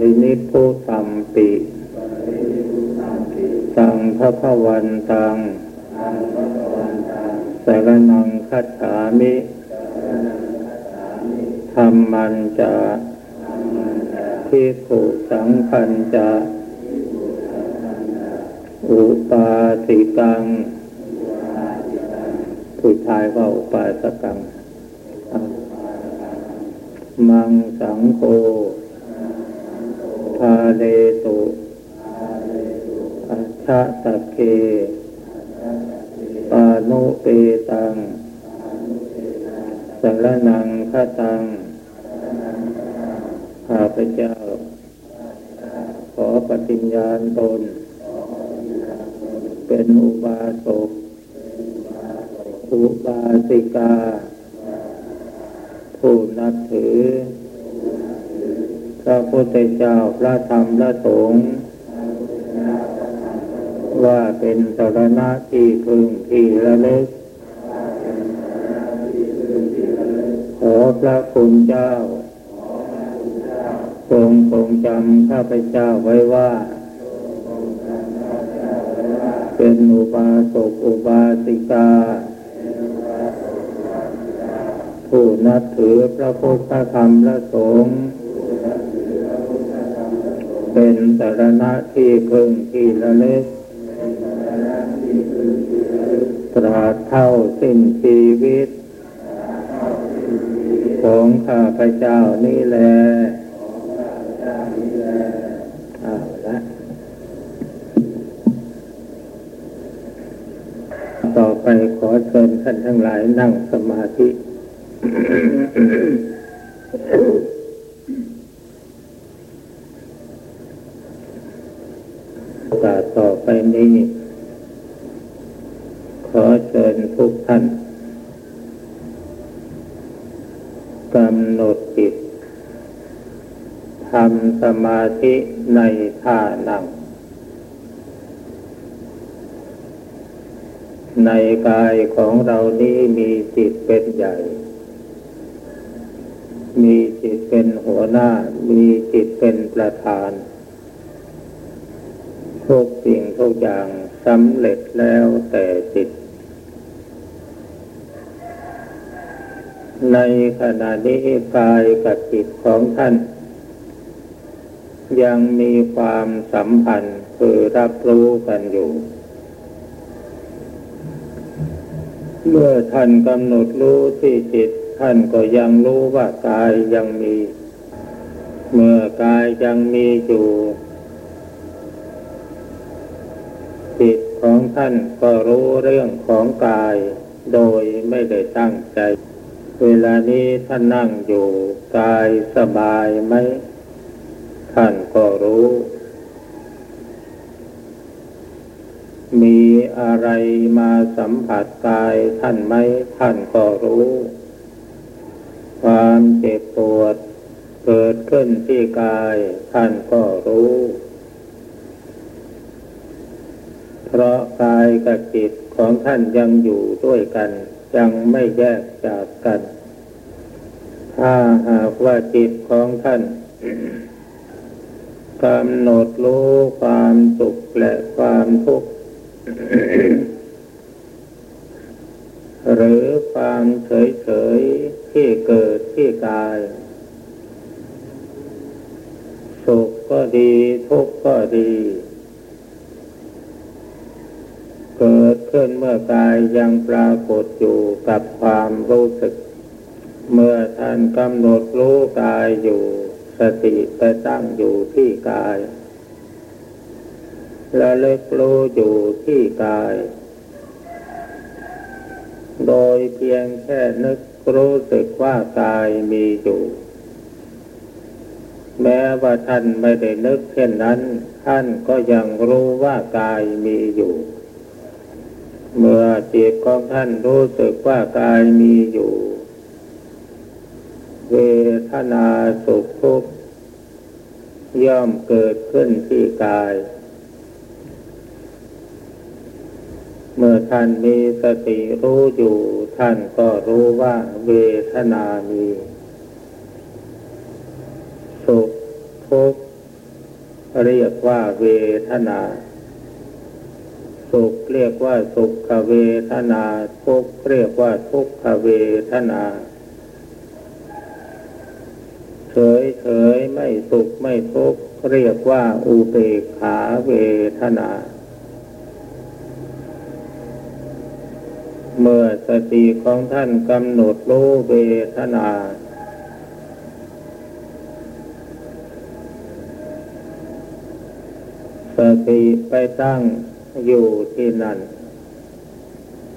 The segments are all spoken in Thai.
รินิพพุตัมปิสังฆพวันตังสารนังคัจฉามิธรรมันจะทิขุสังคันจะอุปาสิกังผู้ชายก็อุปาสกัง มังสังโฆ พาเลตุอัชชะตะเคปานุเปตังสารนังคตังข้าพเจ้า ขอปฏิญญาณตน เป็นอุบาสกอุบาสิกา ผู้นับถือ พระพุทธเจ้าพระธรรมพระสงฆ์ว่าเป็นสารณะที่พึงที่ระลึกขอพระคุณเจ้าทรงทรงจำข้าพเจ้าไว้ว่า เป็นอุบาสกอุบาสิกา ผู้นับถือพระพุทธธรรมพระสงฆ์ เป็นสารณะที่พึงที่ระลึกตราเท่าสิ้นชีวิต ของข้าพเจ้านี่แหละเอาละต่อไปขอเชิญท่านทั้งหลายนั่งสมาธิ โอ กาสต่อไปนี้ ขอเชิญทุกท่านกำหนดจิตทำสมาธิในท่านั่ง ในกายของเรานี้มีจิตเป็นใหญ่ มีจิตเป็นหัวหน้า มีจิตเป็นประธาน ทุกสิ่งทุกอย่างสำเร็จแล้วแต่จิต ในขณะนี้กายกับจิตของท่าน ยังมีความสัมพันธ์คือรับรู้กันอยู่ เมื่อท่านกำหนดรู้ที่จิต ท่านก็ยังรู้ว่ากายยังมี เมื่อกายยังมีอยู่ จิตของท่านก็รู้เรื่องของกาย โดยไม่ได้ตั้งใจ เวลานี้ท่านนั่งอยู่กายสบายไหม ท่านก็รู้ มีอะไรมาสัมผัสกายท่านไหม ท่านก็รู้ ความเจ็บปวดเกิดขึ้นที่กายท่านก็รู้ เพราะกายกับจิตของท่านยังอยู่ด้วยกัน ยังไม่แยกจากกัน ถ้าหากว่าจิตของท่านกำหนดรู้ความสุขและความทุกข์หรือความเฉยเฉยๆที่เกิดที่กาย สุขก็ดีทุกข์ก็ดี เกิดขึ้นเมื่อกายยังปรากฏอยู่กับความรู้สึก เมื่อท่านกำหนดรู้กายอยู่ สติไปตั้งอยู่ที่กายและเลิกรู้อยู่ที่กาย โดยเพียงแค่นึกรู้สึกว่ากายมีอยู่ แม้ว่าท่านไม่ได้นึกเช่นนั้น ท่านก็ยังรู้ว่ากายมีอยู่ เมื่อจิตของท่านรู้สึกว่ากายมีอยู่ เวทนาสุขทุกข์ย่อมเกิดขึ้นที่กาย เมื่อท่านมีสติรู้อยู่ ท่านก็รู้ว่าเวทนามี สุขทุกข์เรียกว่าเวทนา สุขเรียกว่าสุขเวทนา ทุกข์เรียกว่าทุกขเวทนาเฉยเฉยไม่สุขไม่ทุกข์เรียกว่าอุเบกขาเวทนา เมื่อสติของท่านกำหนดรู้เวทนา สติไปตั้ง อยู่ที่นั่น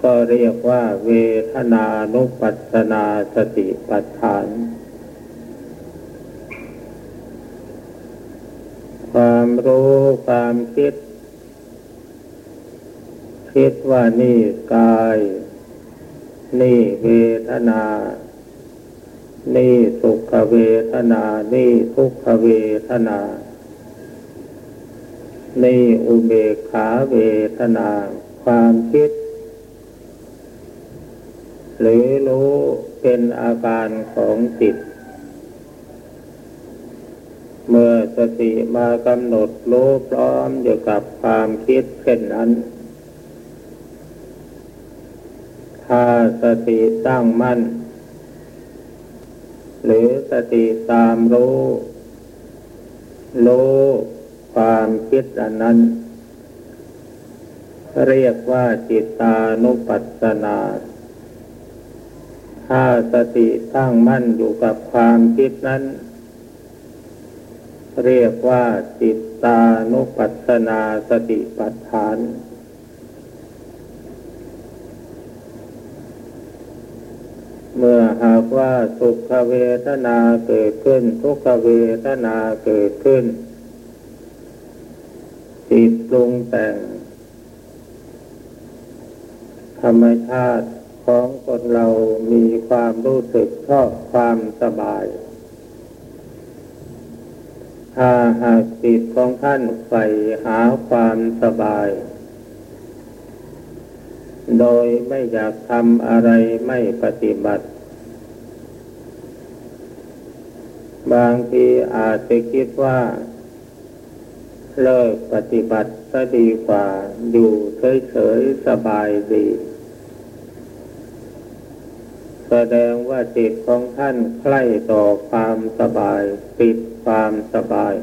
ก็เรียกว่าเวทนานุปัสนาสติปัฏฐาน ความรู้ความคิด คิดว่านี่กาย นี่เวทนา นี่สุขเวทนา นี่ทุกขเวทนา ในอุเบกขาเวทนา ความคิด หรือรู้เป็นอาการของจิต เมื่อสติมากำหนดรู้พร้อมอยู่กับความคิดเช่นนั้น ถ้าสติตั้งมั่น หรือสติตามรู้รู้ ความคิดอันนั้น เรียกว่าจิตานุปัสสนาถ้าสติตั้งมั่นอยู่กับความคิดนั้น เรียกว่าจิตตานุปัสสนาสติปัฏฐาน เมื่อหากว่าสุขเวทนาเกิดขึ้น ทุกขเวทนาเกิดขึ้น จิตปรุงแต่ง ธรรมชาติของคนเรามีความรู้สึกชอบความสบาย ถ้าหากจิตของท่านใฝ่หาความสบาย โดยไม่อยากทำอะไรไม่ปฏิบัติ บางทีอาจจะคิดว่า เลิกปฏิบัติก็ดีกว่าอยู่เฉยๆสบายดี แสดงว่าจิตของท่านใกล้ต่อความสบายติดความสบาย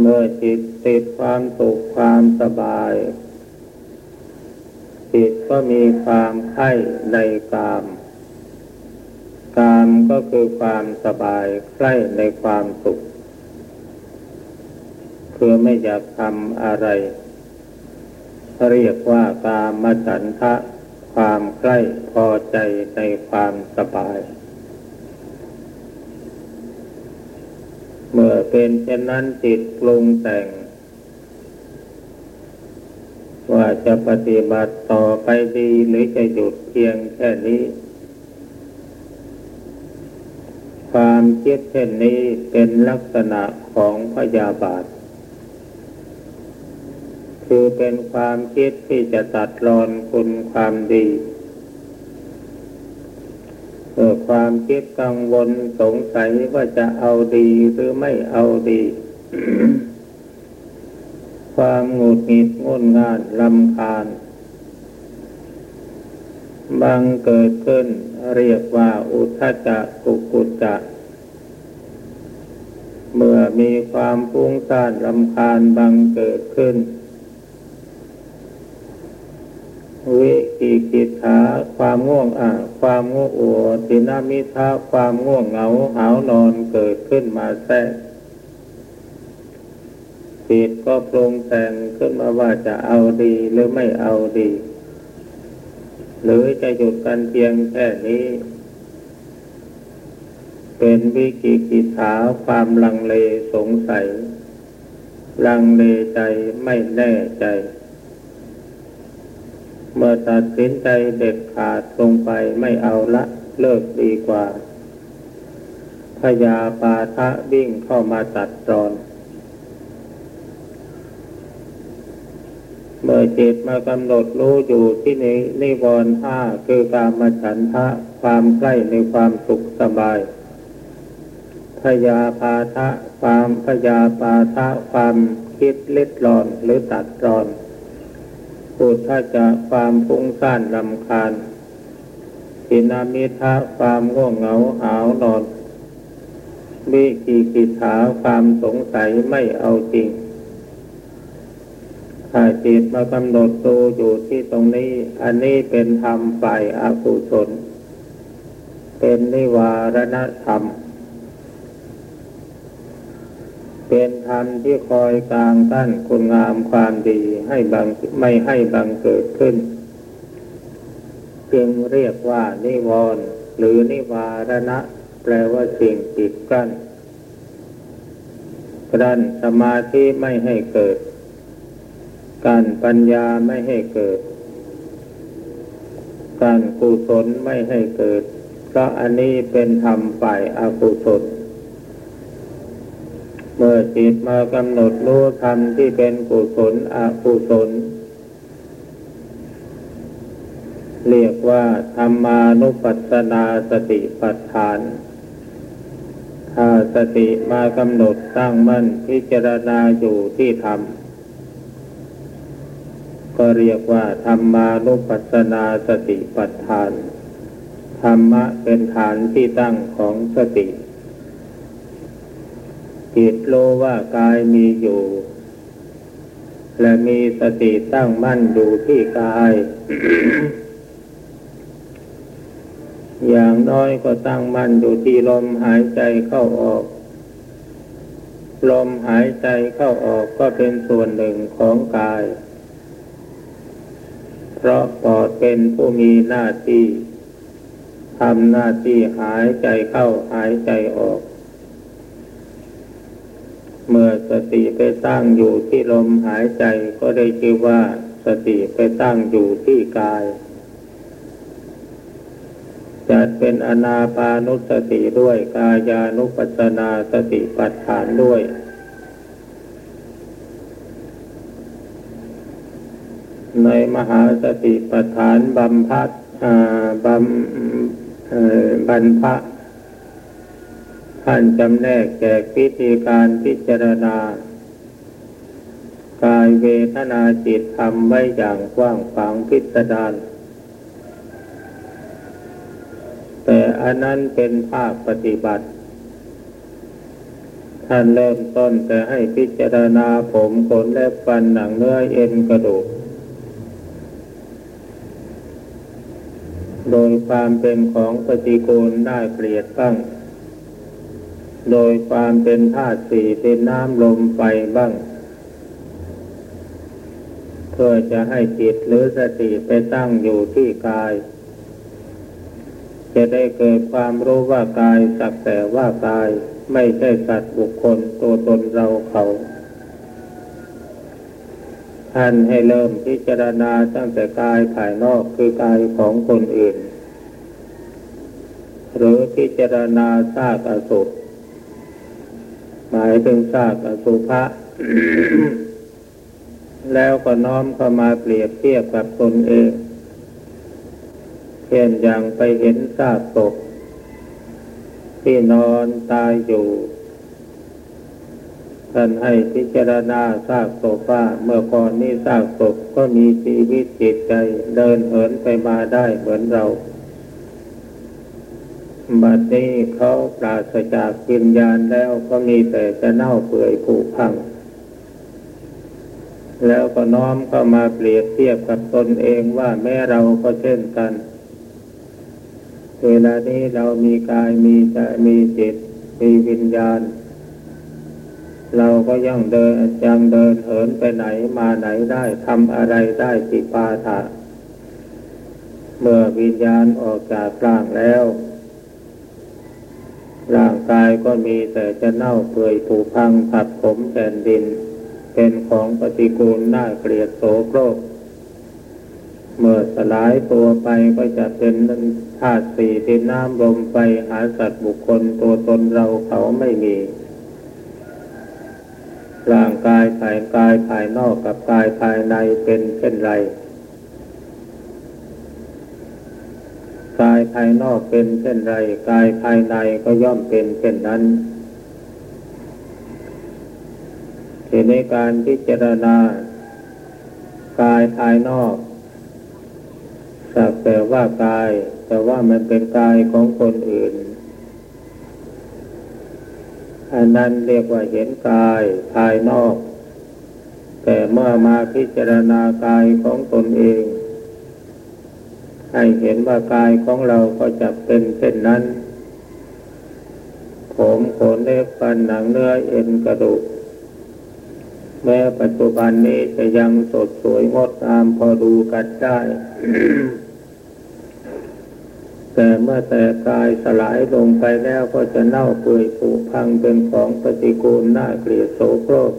เมื่อจิตติดความสุขความสบาย จิตก็มีความไข่ในกาม มก็คือความสบายใกล้ในความสุข คือไม่อยากทำอะไร เรียกว่ากามฉันทะความใกล้พอใจในความสบาย เมื่อเป็นเช่นนั้นจิตปรุงแต่ง ว่าจะปฏิบัติต่อไปดีหรือจะหยุดเพียงแค่นี้ ความคิดเช่นนี้เป็นลักษณะของพยาบาท คือเป็นความคิดที่จะตัดรอนคุณความดีเมื่อความคิดกังวลสงสัยว่าจะเอาดีหรือไม่เอาดี ความหงุดหงิดงุนงานลำคาญบังเกิดขึ้นเรียกว่าอุทจักกุกุจะ เมื่อมีความฟุ้งซ่านลำคาญบังเกิดขึ้น วิกิกิถาความง่วงอะความง่วงอัวตินามิทาความง่วงเหงาหาวนอนเกิดขึ้นมาแทรกจิตก็ปรุงแต่งขึ้นมาว่าจะเอาดีหรือไม่เอาดี หรือจะหยุดกันเพียงแค่นี้ เป็นวิกิกิถาความลังเลสงสัย ลังเลใจไม่แน่ใจ เมื่อตัดสินใจเด็ดขาดลงไปไม่เอาละเลิกดีกว่าพยาปาทะวิ่งเข้ามาตัดรอน เมื่อจิตมากำหนดรู้อยู่ที่ในนิวรณ์ห้าคือการมาฉันทะความใกล้ในความสุขสบาย พยาปาทะความพยาปาทะความคิดเล็ดรอนหรือตัดรอนปุถะจะความฟุ้งซ่านลำคาญสินามิทะความง่วงเหงาหาวนอนวิกิกิถาความสงสัยไม่เอาจริงถ้าจิตมากำหนดดูอยู่ที่ตรงนี้ อันนี้เป็นธรรมฝ่ายอากุศล เป็นนิวารณธรรม เป็นธรรมที่คอยกลางตั้นคุณงามความดีให้บังไม่ให้บังเกิดขึ้น จึงเรียกว่านิวรณ์หรือนิวารณะ แปลว่าสิ่งปิดกั้นกั้นสมาธิไม่ให้เกิด การปัญญาไม่ให้เกิด การกุศลไม่ให้เกิด เพราะอันนี้เป็นธรรมฝ่ายอากุศล เมื่อจิตมากำหนดรู้ธรรมที่เป็นกุศลอกุศล เรียกว่าธรรมานุปัสสนาสติปัฏฐาน ถ้าสติมากำหนดตั้งมั่นพิจารณาอยู่ที่ธรรม ก็เรียกว่าธรรมานุปัสสนาสติปัฏฐาน ธรรมะเป็นฐานที่ตั้งของสติ จิตโลว่ากายมีอยู่ และมีสติตั้งมั่นอยู่ที่กาย อย่างน้อยก็ตั้งมั่นอยู่ที่ลมหายใจเข้าออก ลมหายใจเข้าออกก็เป็นส่วนหนึ่งของกาย เพราะปอดเป็นผู้มีหน้าที่ทำหน้าที่หายใจเข้าหายใจออก เมื่อสติไปตั้งอยู่ที่ลมหายใจก็ได้ชื่อว่าสติไปตั้งอยู่ที่กาย จัดเป็นอนาปานุสติด้วยกายานุปัสนาสติปัฏฐานด้วย ในมหาสติปัฏฐานบำพัดบำบรรพะ ท่านจำแนกแจกพิธีการพิจารณา กายเวทนาจิตทำไว้อย่างกว้างขวางพิสดารแต่อันนั้นเป็นภาคปฏิบัติ ท่านเริ่มต้นแต่ให้พิจารณาผมขนและฟันหนังเนื้อเอ็นกระดูก โดยความเป็นของปฏิกูลได้เปลี่ยนบ้าง โดยความเป็นธาตุสี่เป็นน้ำลมไฟบ้าง เพื่อจะให้จิตหรือสติไปตั้งอยู่ที่กาย จะได้เกิดความรู้ว่ากายสักแต่ว่ากายไม่ใช่สัตว์บุคคลตัวตนเราเขาท่านให้เริ่มพิจารณาตั้งแต่กายภายนอกคือกายของคนอื่น หรือพิจารณาซากอสุภ หมายถึงซากอสุภะแล้วก็น้อมเข้ามาเปรียบเทียบกับตนเองเช่นอย่างไปเห็นซากศพที่นอนตายอยู่ท่านให้พิจารณาซากศพว่าเมื่อก่อนนี้ซากศพก็มีชีวิตจิตใจเดินเหินไปมาได้เหมือนเรา บัดนี้เขาปราศจากวิญญาณแล้วก็มีแต่จะเน่าเปื่อยผุพัง แล้วก็น้อมเข้ามาเปรียบเทียบกับตนเองว่าแม้เราก็เช่นกัน เวลานี้เรามีกายมีใจมีจิต มีวิญญาณ เราก็ยังเดินยังเดินเหินไปไหนมาไหนได้ทำอะไรได้สิปาถะเมื่อวิญญาณออกจากร่างแล้ว ร่างกายก็มีแต่จะเน่าเปื่อยผุพังผัดผมแผ่นดิน เป็นของปฏิกูลน่าเกลียดโสโครก เมื่อสลายตัวไปก็จะเป็นธาตุสี่ดินน้ำลมไปหาสัตว์บุคคลตัวตนเราเขาไม่มีร่างกายภายกายภายนอกกับกายภายในเป็นเช่นไร กายภายนอกเป็นเช่นไร กายภายในก็ย่อมเป็นเช่นนั้นทีในการพิจารณา กายภายนอกสักแต่ว่ากาย แต่ว่ามันเป็นกายของคนอื่น อันนั้นเรียกว่าเห็นกายภายนอก แต่เมื่อมาพิจารณากายของตนเอง ให้เห็นว่ากายของเราก็จะเป็นเช่นนั้น ผมขนเล็บฟันหนังเนื้อเอ็นกระดูก แม้ปัจจุบันนี้จะยังสดสวยงดงามพอดูกันได้ แต่เมื่อแต่กายสลายลงไปแล้วก็จะเน่าเปื่อยผุพังเป็นของปฏิกูลน่าเกลียดโสโครก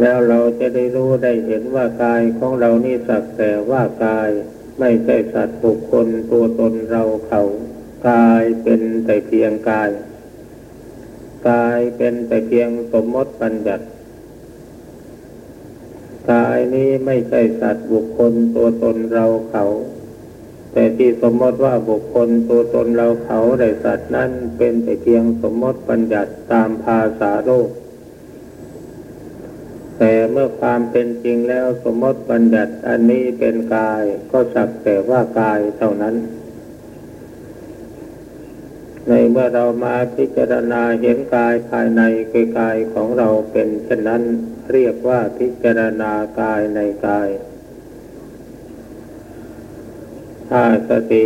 แล้วเราจะได้รู้ได้เห็นว่ากายของเรานี่สักแต่ว่ากาย ไม่ใช่สัตว์บุคคลตัวตนเราเขากายเป็นแต่เพียงกาย กายเป็นแต่เพียงสมมติปัญญัติกายนี้ไม่ใช่สัตว์บุคคลตัวตนเราเขา แต่ที่สมมติว่าบุคคลตัวตนเราเขาได้สัตว์นั้นเป็นแต่เพียงสมมติปัญญัติตามภาษาโลก แต่เมื่อความเป็นจริงแล้วสมมติปัญญัติอันนี้เป็นกายก็สักแต่ว่ากายเท่านั้น ในเมื่อเรามาพิจารณาเห็นกายภายในคือกายของเราเป็นเช่นนั้นเรียกว่าพิจารณากายในกาย ถ้าสติ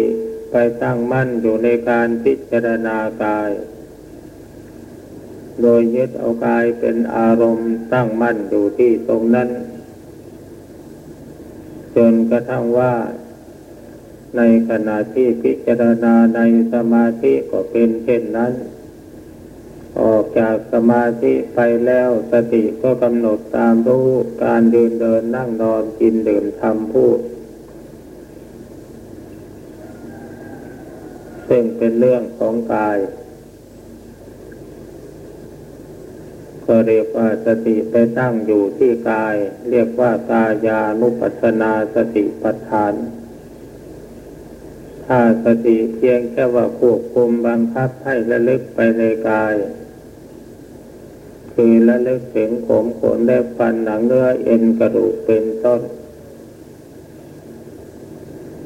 ไปตั้งมั่นอยู่ในการพิจารณากาย โดยยึดเอากายเป็นอารมณ์ตั้งมั่นอยู่ที่ตรงนั้น จนกระทั่งว่า ในขณะที่พิจารณาในสมาธิก็เป็นเช่นนั้น ออกจากสมาธิไปแล้วสติก็กำหนดตามรู้การเดินเดินนั่งนอนกินดื่มทำพูดซึ่งเป็นเรื่องของกาย เรียกว่าสติไปตั้งอยู่ที่กาย เรียกว่ากายานุปัสสนาสติปัฏฐาน ถ้าสติเพียงแค่ว่าควบคุมบังคับให้ระลึกไปในกาย คือระลึกถึงผมขนและฟันหนังเนื้อเอ็นกระดูกเป็นต้น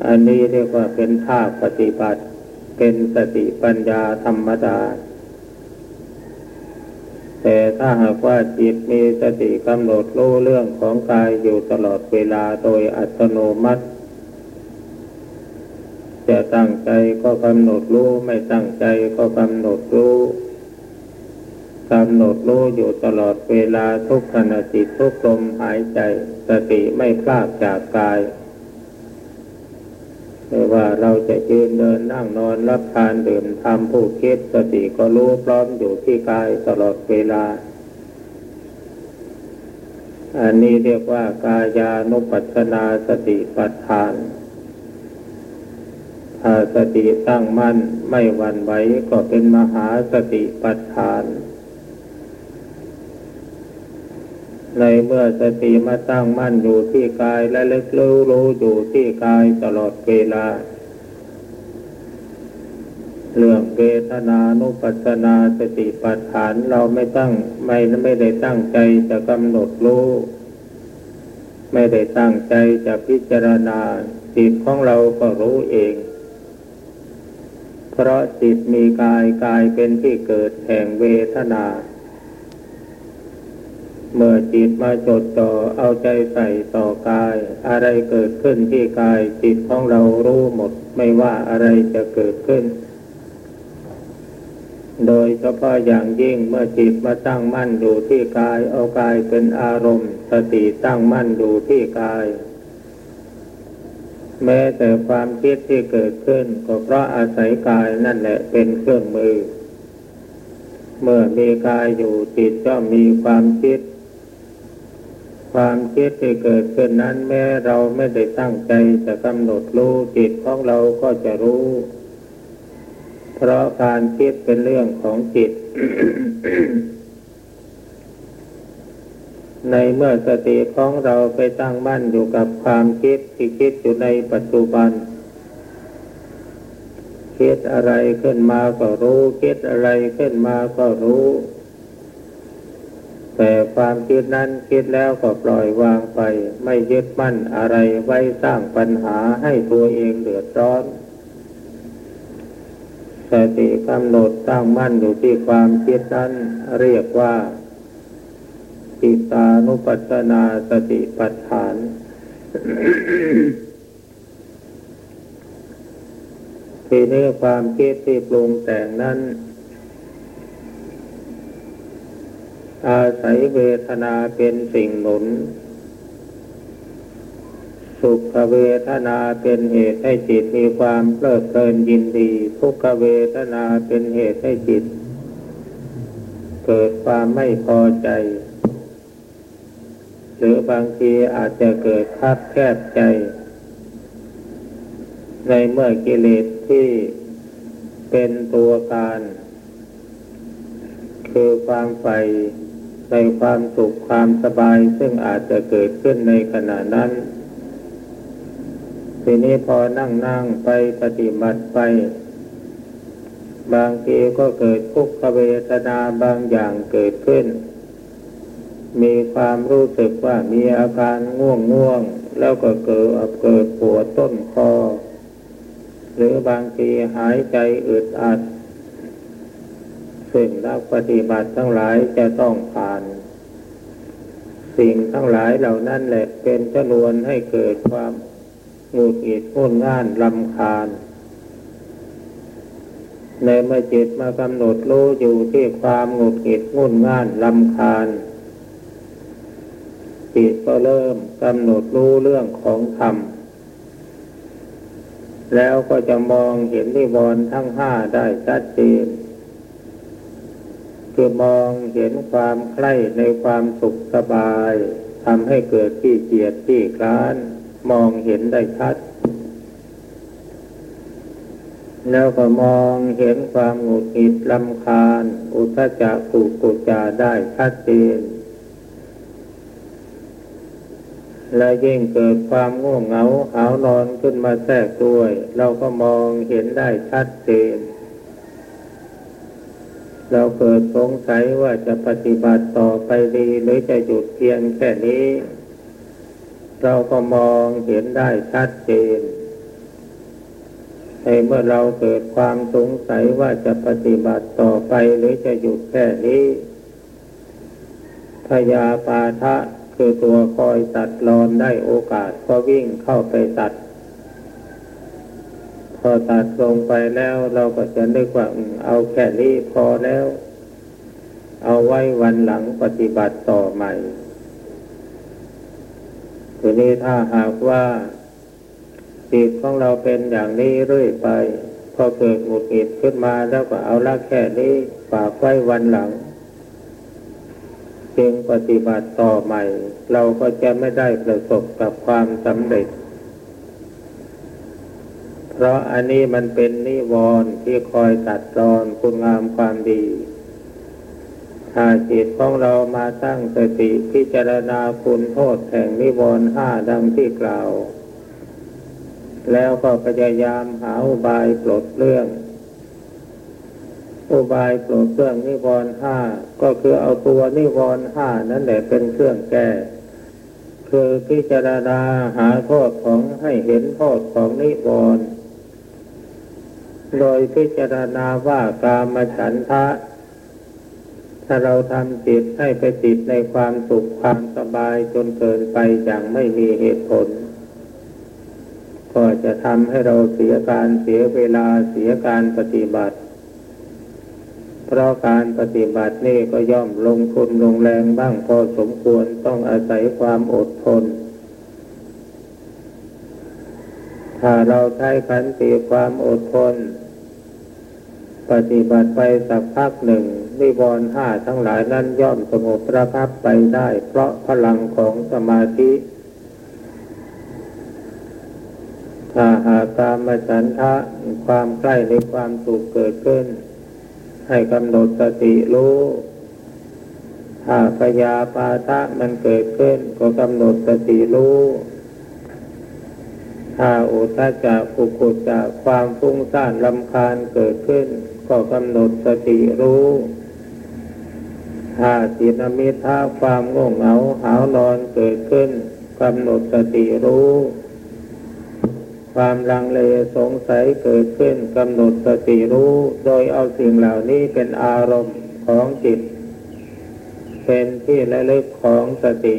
อันนี้เรียกว่าเป็นท่าปฏิบัติ เป็นสติปัญญาธรรมดา แต่ถ้าหากว่าจิตมีสติกำหนดรู้เรื่องของกายอยู่ตลอดเวลาโดยอัตโนมัติ จะตั้งใจก็กำหนดรู้ไม่ตั้งใจก็กำหนดรู้กำหนดรู้อยู่ตลอดเวลาทุกขณะจิตทุกลมหายใจ สติไม่พลาดจากกาย ไม่ว่าเราจะยืนเดินนั่งนอนรับทานดื่มทำผู้คิดสติก็รู้พร้อมอยู่ที่กายตลอดเวลา อันนี้เรียกว่ากายานุปัสนาสติปัฏฐานถ้าสติตั้งมั่นไม่หวั่นไหวก็เป็นมหาสติปัฏฐาน ในเมื่อสติมาตั้งมั่นอยู่ที่กายและเล็กรู้รู้อยู่ที่กายตลอดเวลา เรื่องเวทนานุปัสสนาสติปัฏฐานเราไม่ตั้งไม่ไม่ได้ตั้งใจจะกำหนดรู้ ไม่ได้ตั้งใจจะพิจารณาจิตของเราก็รู้เอง เพราะจิตมีกายกายเป็นที่เกิดแห่งเวทนา เมื่อจิตมาจดต่อเอาใจใส่ต่อกาย อะไรเกิดขึ้นที่กายจิตของเรารู้หมด ไม่ว่าอะไรจะเกิดขึ้น โดยเฉพาะอย่างยิ่งเมื่อจิตมาตั้งมั่นอยู่ที่กาย เอากายเป็นอารมณ์ สติตั้งมั่นอยู่ที่กาย แม้แต่ความคิดที่เกิดขึ้น ก็เพราะอาศัยกายนั่นแหละเป็นเครื่องมือ เมื่อมีกายอยู่จิตก็มีความคิด ความคิดที่เกิดขึ้นนั้นแม้เราไม่ได้ตั้งใจจะกำหนดรู้จิตของเราก็จะรู้ เพราะการคิดเป็นเรื่องของจิต ในเมื่อสติของเราไปตั้งมั่นอยู่กับความคิดที่คิดอยู่ในปัจจุบัน คิดอะไรขึ้นมาก็รู้ คิดอะไรขึ้นมาก็รู้ แต่ความคิดนั้นคิดแล้วก็ปล่อยวางไป ไม่ยึดมั่นอะไรไว้สร้างปัญหาให้ตัวเองเดือดร้อนสติกำหนดตั้งมั่นอยู่ที่ความคิดนั้นเรียกว่าจิตานุปัสสนาสติปัฏฐาน ทีนี้ความคิดที่ปรุงแต่งนั้น อาศัยเวทนาเป็นสิ่งหนุน สุขเวทนาเป็นเหตุให้จิตมีความเพลิดเพลินยินดี ทุกขเวทนาเป็นเหตุให้จิต เกิดความไม่พอใจ หรือบางทีอาจจะเกิดคับแคบใจ ในเมื่อกิเลสที่เป็นตัวการ คือความใฝ่ ในความสุขความสบายซึ่งอาจจะเกิดขึ้นในขณะนั้น ทีนี้พอนั่งนั่งไปปฏิบัติไป บางทีก็เกิดทุกขเวทนาบางอย่างเกิดขึ้น มีความรู้สึกว่ามีอาการง่วงง่วง แล้วก็เกิดเกิดปวดต้นคอ หรือบางทีหายใจอึดอัด ซึ่งนักปฏิบัติทั้งหลายจะต้องผ่าน สิ่งทั้งหลายเหล่านั้นแหละเป็นชนวนให้เกิดความหงุดหงิดงุนง่านลำคาญ ในเมื่อจิตมากำหนดรู้อยู่ที่ความหงุดหงิดงุนง่านลำคาญ จิตก็เริ่มกำหนดรู้เรื่องของธรรมแล้วก็จะมองเห็นนิวรณ์ทั้งห้าได้ชัดเจน คือมองเห็นความใคร่ในความสุขสบายทำให้เกิดที่เกียดที่คลาน มองเห็นได้ชัด แล้วก็มองเห็นความหงุดหงิดลำคาญ อุทจักกุกุจาได้ชัดเจนและยิ่งเกิดความง่วงเหงาหาวนอนขึ้นมาแทรกด้วย เราก็มองเห็นได้ชัดเจน เราเกิดสงสัยว่าจะปฏิบัติต่อไปดีหรือจะหยุดเพียงแค่นี้ เราก็มองเห็นได้ชัดเจนในเมื่อเราเกิดความสงสัยว่าจะปฏิบัติต่อไปหรือจะหยุดแค่นี้พยาปาทะคือตัวคอยตัดรอนได้โอกาสก็วิ่งเข้าไปตัด พอตัดลงไปแล้วเราก็จะนึกว่าเอาแค่นี้พอแล้ว เอาไว้วันหลังปฏิบัติต่อใหม่ ทีนี้ถ้าหากว่าจิตของเราเป็นอย่างนี้เรื่อยไป พอเกิดหงุดหงิดขึ้นมาแล้วก็เอาละแค่นี้ฝากไว้วันหลังจึงปฏิบัติต่อใหม่ เราก็จะไม่ได้ประสบกับความสำเร็จ เพราะอันนี้มันเป็นนิวรณ์ที่คอยตัดรอนคุณงามความดี ถ้าจิตของเรามาตั้งสติพิจารณาคุณโทษแห่งนิวรณ์ห้าดังที่กล่าว แล้วก็พยายามหาอุบายปลดเรื่อง อุบายปลดเรื่องนิวรณ์ห้าก็คือเอาตัวนิวรณ์ห้านั่นแหละเป็นเครื่องแก้คือพิจารณาหาโทษของให้เห็นโทษของนิวรณ์ โดยพิจารณาว่ากามฉันทะ ถ้าเราทำจิตให้ไปติดในความสุขความสบายจนเกินไปอย่างไม่มีเหตุผล ก็จะทำให้เราเสียการเสียเวลาเสียการปฏิบัติ เพราะการปฏิบัตินี่ก็ย่อมลงทุนลงแรงบ้างพอสมควรต้องอาศัยความอดทนถ้าเราใช้ขันติความอดทน ปฏิบัติไปสักพักหนึ่งนิวรณ์ห้าทั้งหลายนั้นย่อมสงบระพับไปได้ เพราะพลังของสมาธิถ้าหากตามฉันทะความใกล้ในความสุขเกิดขึ้น ให้กำหนดสติรู้ ถ้าพยาปาทะมันเกิดขึ้น ก็กำหนดสติรู้ถ้าอุทาจากุกุจากความฟุ้งซ่านลำคาญเกิดขึ้น ก็กำหนดสติรู้ถ้าจิตมิท้าความง่วงเหงาหาวนอนเกิดขึ้นกำหนดสติรู้ ความลังเลสงสัยเกิดขึ้นกำหนดสติรู้ โดยเอาสิ่งเหล่านี้เป็นอารมณ์ของจิต เป็นที่ระลึกของสติ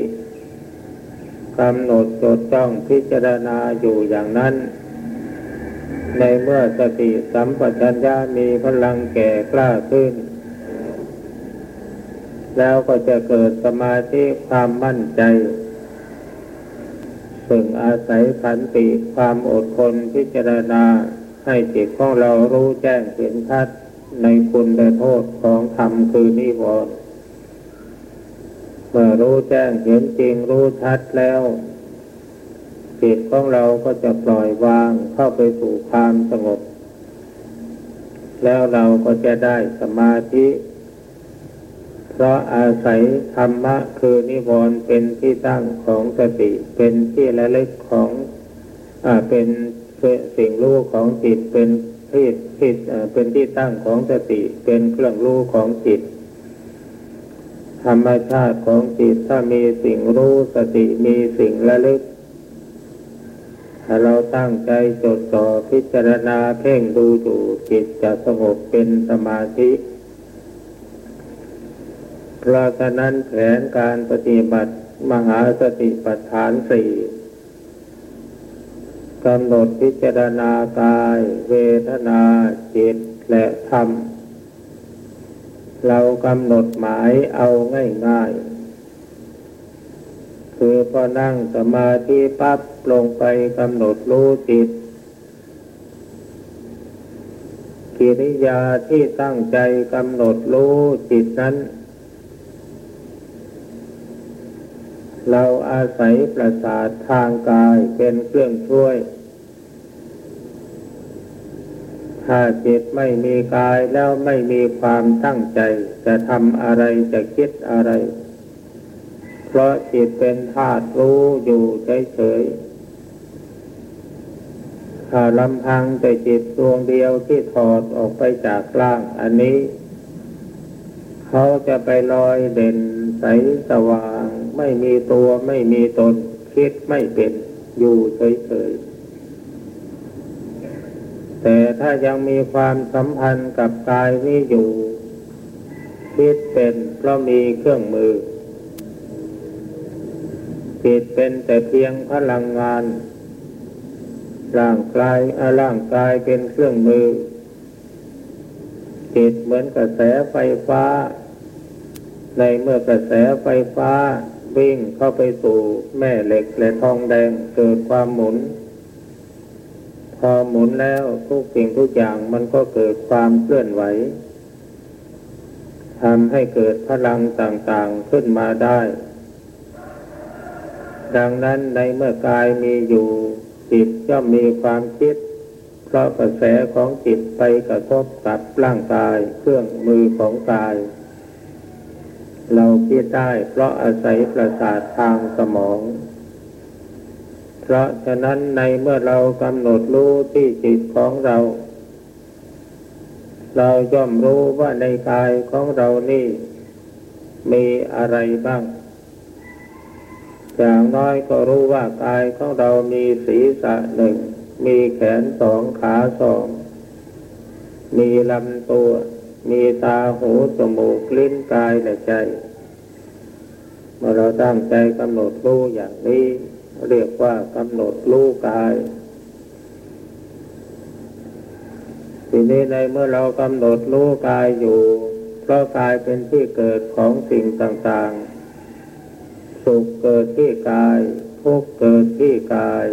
กำหนดจดจ้องพิจารณาอยู่อย่างนั้น ในเมื่อสติสัมปชัญญะมีพลังแก่กล้าขึ้น แล้วก็จะเกิดสมาธิความมั่นใจ ซึ่งอาศัยขันติความอดทนพิจารณาให้จิตของเรารู้แจ้งเห็นชัดในคุณและโทษของธรรมคือนิวรณ์เมื่อรู้แจ้งเห็นจริงรู้ชัดแล้ว จิตของเราก็จะปล่อยวางเข้าไปสู่ความสงบ แล้วเราก็จะได้สมาธิ เพราะอาศัยธรรมะคือนิวรณ์เป็นที่ตั้งของสติ เป็นที่ระลึกของอ่าเป็นสิ่งรู้ของจิตเป็นที่ที่เป็นที่ตั้งของสติ เป็นเครื่องรู้ของจิต ธรรมชาติของจิตถ้ามีสิ่งรู้สติมีสิ่งระลึก ถ้าเราตั้งใจจดต่อพิจารณาเพ่งดูอยู่จิตจะสงบเป็นสมาธิ เพราะฉะนั้นแผนการปฏิบัติมหาสติปัฏฐานสี่กำหนดพิจารณากาย เวทนาจิตและธรรม เรากำหนดหมายเอาง่ายๆ คือพอนั่งสมาธิปั๊บลงไปกำหนดรู้จิต กิริยาที่ตั้งใจกำหนดรู้จิตนั้น เราอาศัยประสาททางกายเป็นเครื่องช่วยถ้าจิตไม่มีกายแล้วไม่มีความตั้งใจ จะทำอะไรจะคิดอะไร เพราะจิตเป็นธาตุรู้อยู่เฉยๆถ้าลำพังแต่จิตดวงเดียวที่ถอดออกไปจากร่างอันนี้ เขาจะไปลอยเด่นใสสว่าง ไม่มีตัวไม่มีตนคิดไม่เป็นอยู่เฉยๆแต่ถ้ายังมีความสัมพันธ์กับกายนี้อยู่ คิดเป็นเพราะมีเครื่องมือ จิตเป็นแต่เพียงพลังงาน ร่างกายอาร่างกายเป็นเครื่องมือ จิตเหมือนกระแสไฟฟ้า ในเมื่อกระแสไฟฟ้าวิ่งเข้าไปสู่แม่เหล็กและทองแดงเกิดความหมุน พอหมุนแล้วทุกสิ่งทุกอย่างมันก็เกิดความเคลื่อนไหวทำให้เกิดพลังต่างๆขึ้นมาได้ ดังนั้นในเมื่อกายมีอยู่ จิตย่อมมีความคิด เพราะกระแสของจิตไปกระทบกับร่างกายเครื่องมือของกาย เราคิดได้เพราะอาศัยประสาททางสมอง เพราะฉะนั้นในเมื่อเรากำหนดรู้ที่จิตของเรา เราย่อมรู้ว่าในกายของเรานี่ มีอะไรบ้าง อย่างน้อยก็รู้ว่ากายของเรามีศีรษะหนึ่ง มีแขนสองขาสอง มีลำตัว มีตาหูจมูกลิ้นกายและใจ เมื่อเราตั้งใจกำหนดรู้อย่างนี้ เรียกว่ากำหนดรู้กายทีนี้ในเมื่อเรากำหนดรู้กายอยู่ เพราะกายเป็นที่เกิดของสิ่งต่างๆ สุขเกิดที่กาย ทุกข์เกิดที่กาย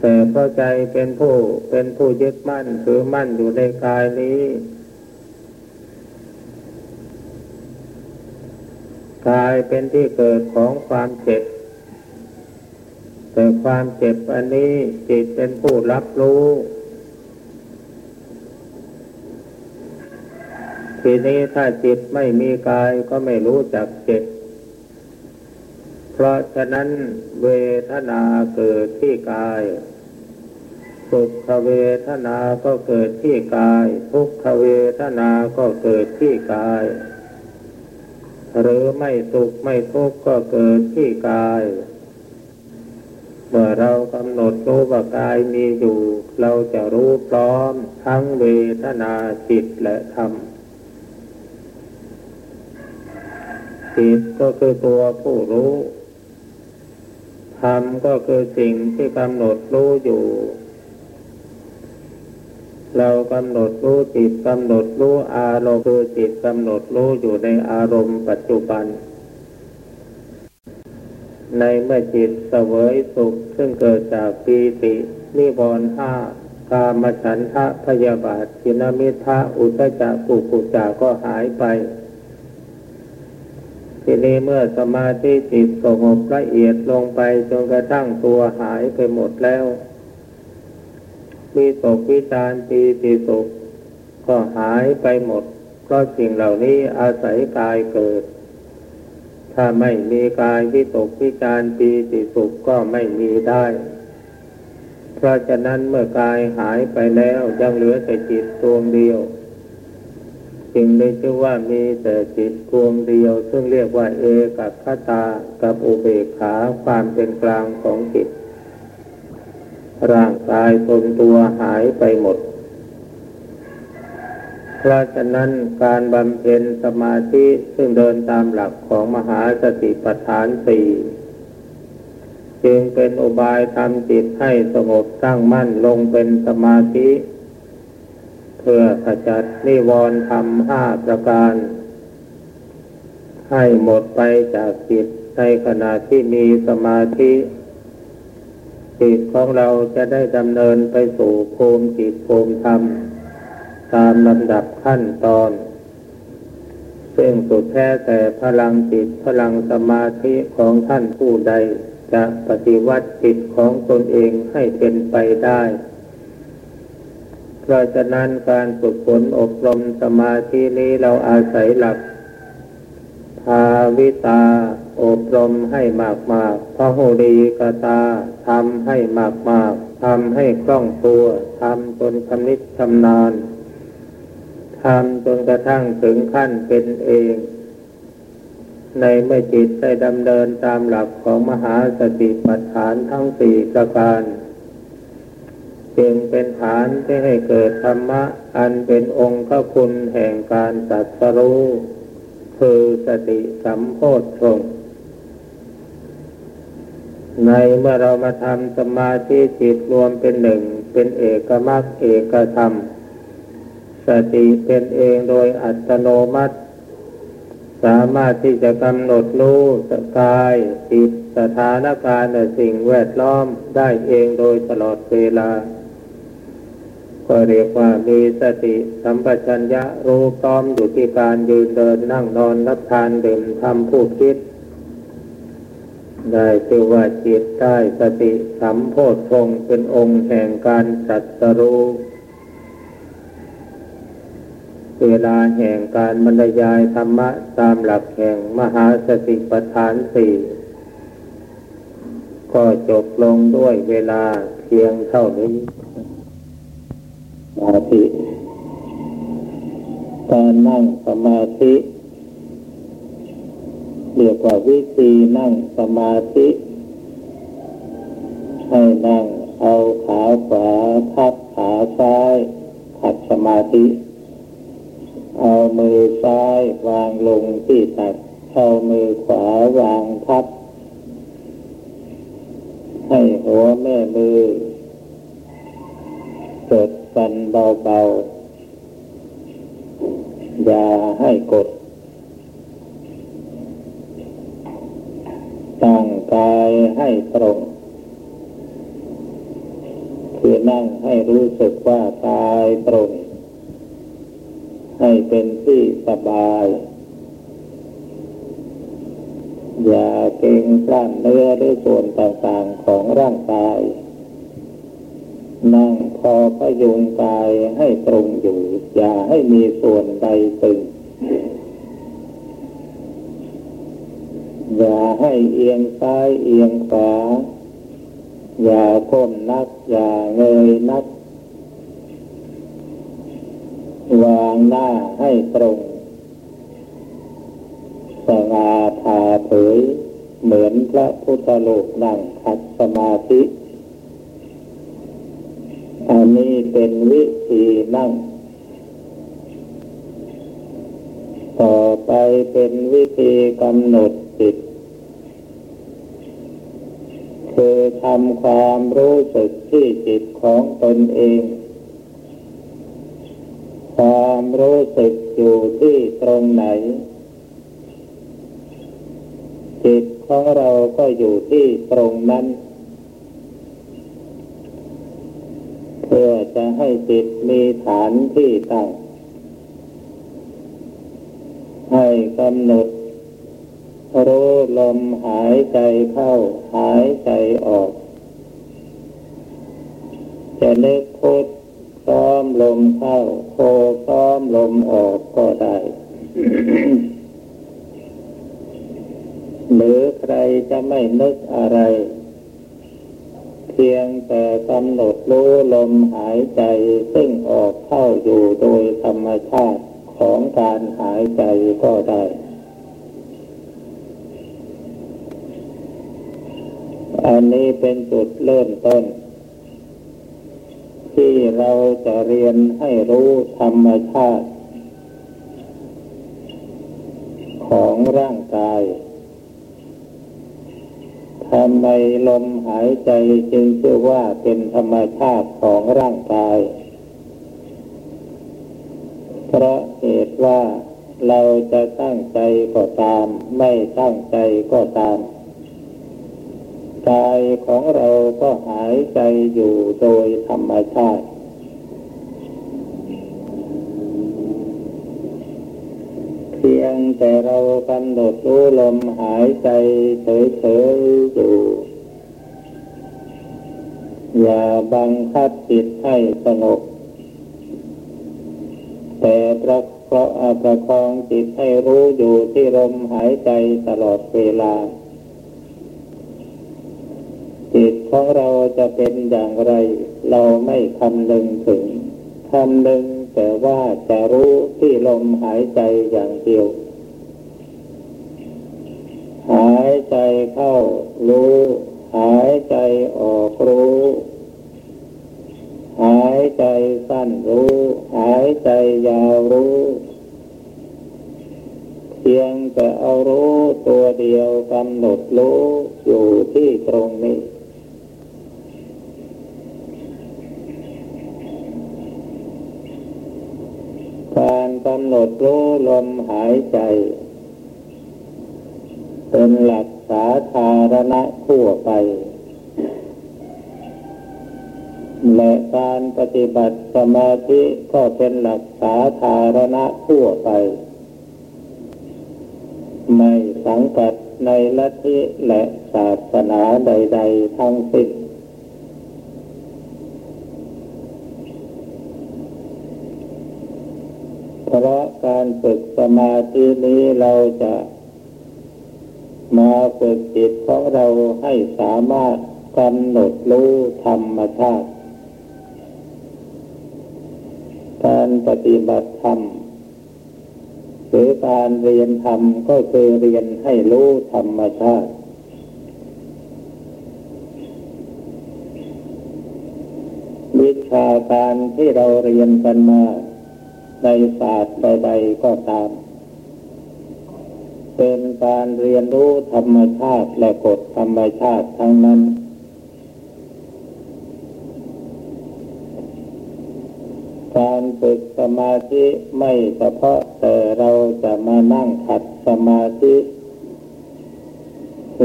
แต่พระใจเป็นผู้เป็นผู้ยึดมั่นถือมั่นอยู่ในกายนี้ กายเป็นที่เกิดของความเจ็บ แต่ความเจ็บอันนี้จิตเป็นผู้รับรู้ ทีนี้ถ้าจิตไม่มีกายก็ไม่รู้จักเจ็บเพราะฉะนั้นเวทนาเกิดที่กายสุขเวทนาก็เกิดที่กาย ทุกขเวทนาก็เกิดที่กาย หรือไม่สุขไม่ทุกข์ก็เกิดที่กาย เมื่อเรากำหนดรู้ว่ากายมีอยู่ เราจะรู้พร้อมทั้งเวทนาจิตและธรรม จิตก็คือตัวผู้รู้ธรรมก็คือสิ่งที่กำหนดรู้อยู่ เรากำหนดรู้จิตกำหนดรู้อารมณ์คือจิตกำหนดรู้อยู่ในอารมณ์ปัจจุบัน ในเมื่อจิตเสวยสุขซึ่งเกิดจากปีตินิวรณ์ห้ากามฉันทะพยาบาทจินมิทะอุตจักกุกุจาก็หายไป ทีนี้เมื่อสมาธิจิตสงบละเอียดลงไปจนกระทั่งตัวหายไปหมดแล้วมีตกวิจารปีติสุขก็หายไปหมด เพราะสิ่งเหล่านี้อาศัยกายเกิด ถ้าไม่มีกายวิตกวิจารปีติสุขก็ไม่มีได้ เพราะฉะนั้นเมื่อกายหายไปแล้วยังเหลือแต่จิตดวงเดียว จึงได้ชื่อว่ามีแต่จิตดวงเดียว ซึ่งเรียกว่าเอกัคตา กับอุเบกขาความเป็นกลางของจิต ร่างกายตนตัวหายไปหมด เพราะฉะนั้นการบำเพ็ญสมาธิซึ่งเดินตามหลักของมหาสติปัฏฐานสี่จึงเป็นอุบายทำจิตให้สงบตั้งมั่นลงเป็นสมาธิ เพื่อขจัดนิวรณ์ธรรมห้าประการ ให้หมดไปจากจิตในขณะที่มีสมาธิ จิตของเราจะได้ดำเนินไปสู่ภูมิจิตภูมิธรรม ตามลำดับขั้นตอน ซึ่งสุดแท้แต่พลังจิตพลังสมาธิของท่านผู้ใด จะปฏิวัติจิตของตนเองให้เป็นไปได้ ราะฉะนั้นการฝึกฝนอบรมสมาธินี้เราอาศัยหลัก ภาวิตา อบรมให้มากมากพระโหรีกตาทำให้มากมากทำให้คล่องตัวทำจนคำนิชชำนาญทำจนกระทั่งถึงขั้นเป็นเอง ในเมื่อจิตได้ดำเนินตามหลักของมหาสติปัฏฐานทั้งสี่ประการ จึงเป็นฐานที่ให้เกิดธรรมะ อันเป็นองค์ข้คุณแห่งการตัดสรู้คือสติสัมโพธชงในเมื่อเรามาทำสมาธิจิตรวมเป็นหนึ่ง เป็นเอกมรรคเอกธรรม สติเป็นเองโดยอัตโนมัติ สามารถที่จะกำหนดรู้สกายจิตสถานการณ์สิ่งแวดล้อมได้เองโดยตลอดเวลา ก็เรียกว่ามีสติสัมปชัญญะรู้พร้อมอยู่ที่การยืนเดินนั่งนอนรับทานดื่มทำพูดคิด ได้ชื่อว่าจิตได้สติสัมโพธทงเป็นองค์แห่งการสัตสรู้เวลาแห่งการบรรยายธรรมะตามหลักแห่งมหาสติปัฏฐานสี่ก็จบลงด้วยเวลาเพียงเท่านี้ มาธิการนั่งสมาธิเรียกว่าวิธีนั่งสมาธิ ให้นั่งเอาขาขวาทับขาซ้ายขัดสมาธิ เอามือซ้ายวางลงที่ตักเอามือขวาวางทับ ให้หัวแม่มือจด ฟันเบาๆ อย่าให้กด ตั้งกายให้ตรง คือนั่งให้รู้สึกว่ากายตรง ให้เป็นที่สบาย อย่าเก่งกล้ามเนื้อหรือส่วนต่างๆของร่างกาย นั่งพอพยุงกายให้ตรงอยู่ อย่าให้มีส่วนใดตึง อย่าให้เอียงซ้ายเอียงขวา อย่าก้มนัก อย่าเงยนัก วางหน้าให้ตรง สง่าผ่าเผย เหมือนพระพุทธโลกนั่งขัดสมาธิ อันนี้เป็นวิธีนั่ง ต่อไปเป็นวิธีกำหนดจิต คือทำความรู้สึกที่จิตของตนเอง ความรู้สึกอยู่ที่ตรงไหน จิตของเราก็อยู่ที่ตรงนั้น เพื่อ จะให้จิตมีฐานที่ตั้งให้กำหนดรู้ลมหายใจเข้าหายใจออก จะนึกพุทซ้อมลมเข้าโคซ้อมลมออกก็ได้ หรือใครจะไม่นึกอะไร เพียงแต่กำหนด รู้ลมหายใจซึ่งออกเข้าอยู่โดยธรรมชาติของการหายใจก็ได้ อันนี้เป็นจุดเริ่มต้น ที่เราจะเรียนให้รู้ธรรมชาติ ของร่างกาย ทำไมลมหายใจจึงชื่อว่าเป็นธรรมชาติของร่างกาย เพราะเหตุว่าเราจะตั้งใจก็ตาม ไม่ตั้งใจก็ตามกายของเราก็หายใจอยู่โดยธรรมชาติ พียงแต่เรากำหนดรู้ลมหายใจเฉยๆอยู่ อย่าบังคับจิตให้สงบ แต่ประประคองจิตให้รู้อยู่ที่ลมหายใจตลอดเวลา จิตของเราจะเป็นอย่างไร เราไม่คำนึงถึงคำนึง แต่ว่าจะรู้ที่ลมหายใจอย่างเดียว หายใจเข้ารู้ หายใจออกรู้ หายใจสั้นรู้ หายใจยาวรู้ เพียงแต่เอารู้ตัวเดียวกำหนดรู้อยู่ที่ตรงนี้ กำหนดรู้ลมหายใจ เป็นหลักสาธารณะทั่วไป และการปฏิบัติสมาธิก็เป็นหลักสาธารณะทั่วไป ไม่สังกัดในลัทธิและศาสนาใด ๆ ทั้งสิ้น เพราะการฝึกสมาธินี้เราจะมาฝึกจิตของเราให้สามารถกำหนดรู้ธรรมชาติ การปฏิบัติธรรมหรือการเรียนธรรมก็คือเรียนให้รู้ธรรมชาติ วิชาการที่เราเรียนกันมา ในศาสตร์ใดๆก็ตาม เป็นการเรียนรู้ธรรมชาติและกฎธรรมชาติทั้งนั้น การฝึกสมาธิไม่เฉพาะแต่เราจะมานั่งขัดสมาธิ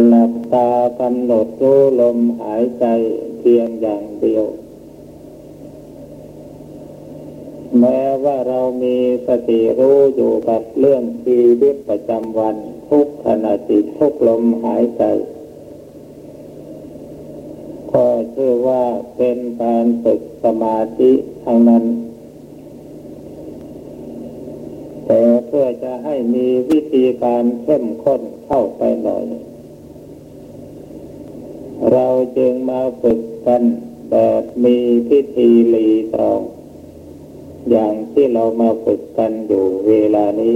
หลับตากำหนดรู้ลมหายใจเพียงอย่างเดียว แม้ว่าเรามีสติรู้อยู่กับเรื่องชีวิตประจำวัน ทุกขณะจิตทุกลมหายใจก็ชื่อว่าเป็นการฝึกสมาธิทางนั้น แต่เพื่อจะให้มีวิธีการเข้มข้นเข้าไปหน่อย เราจึงมาฝึกกันแบบมีพิธีลีตรอง อย่างที่เรามาฝึกกันอยู่เวลานี้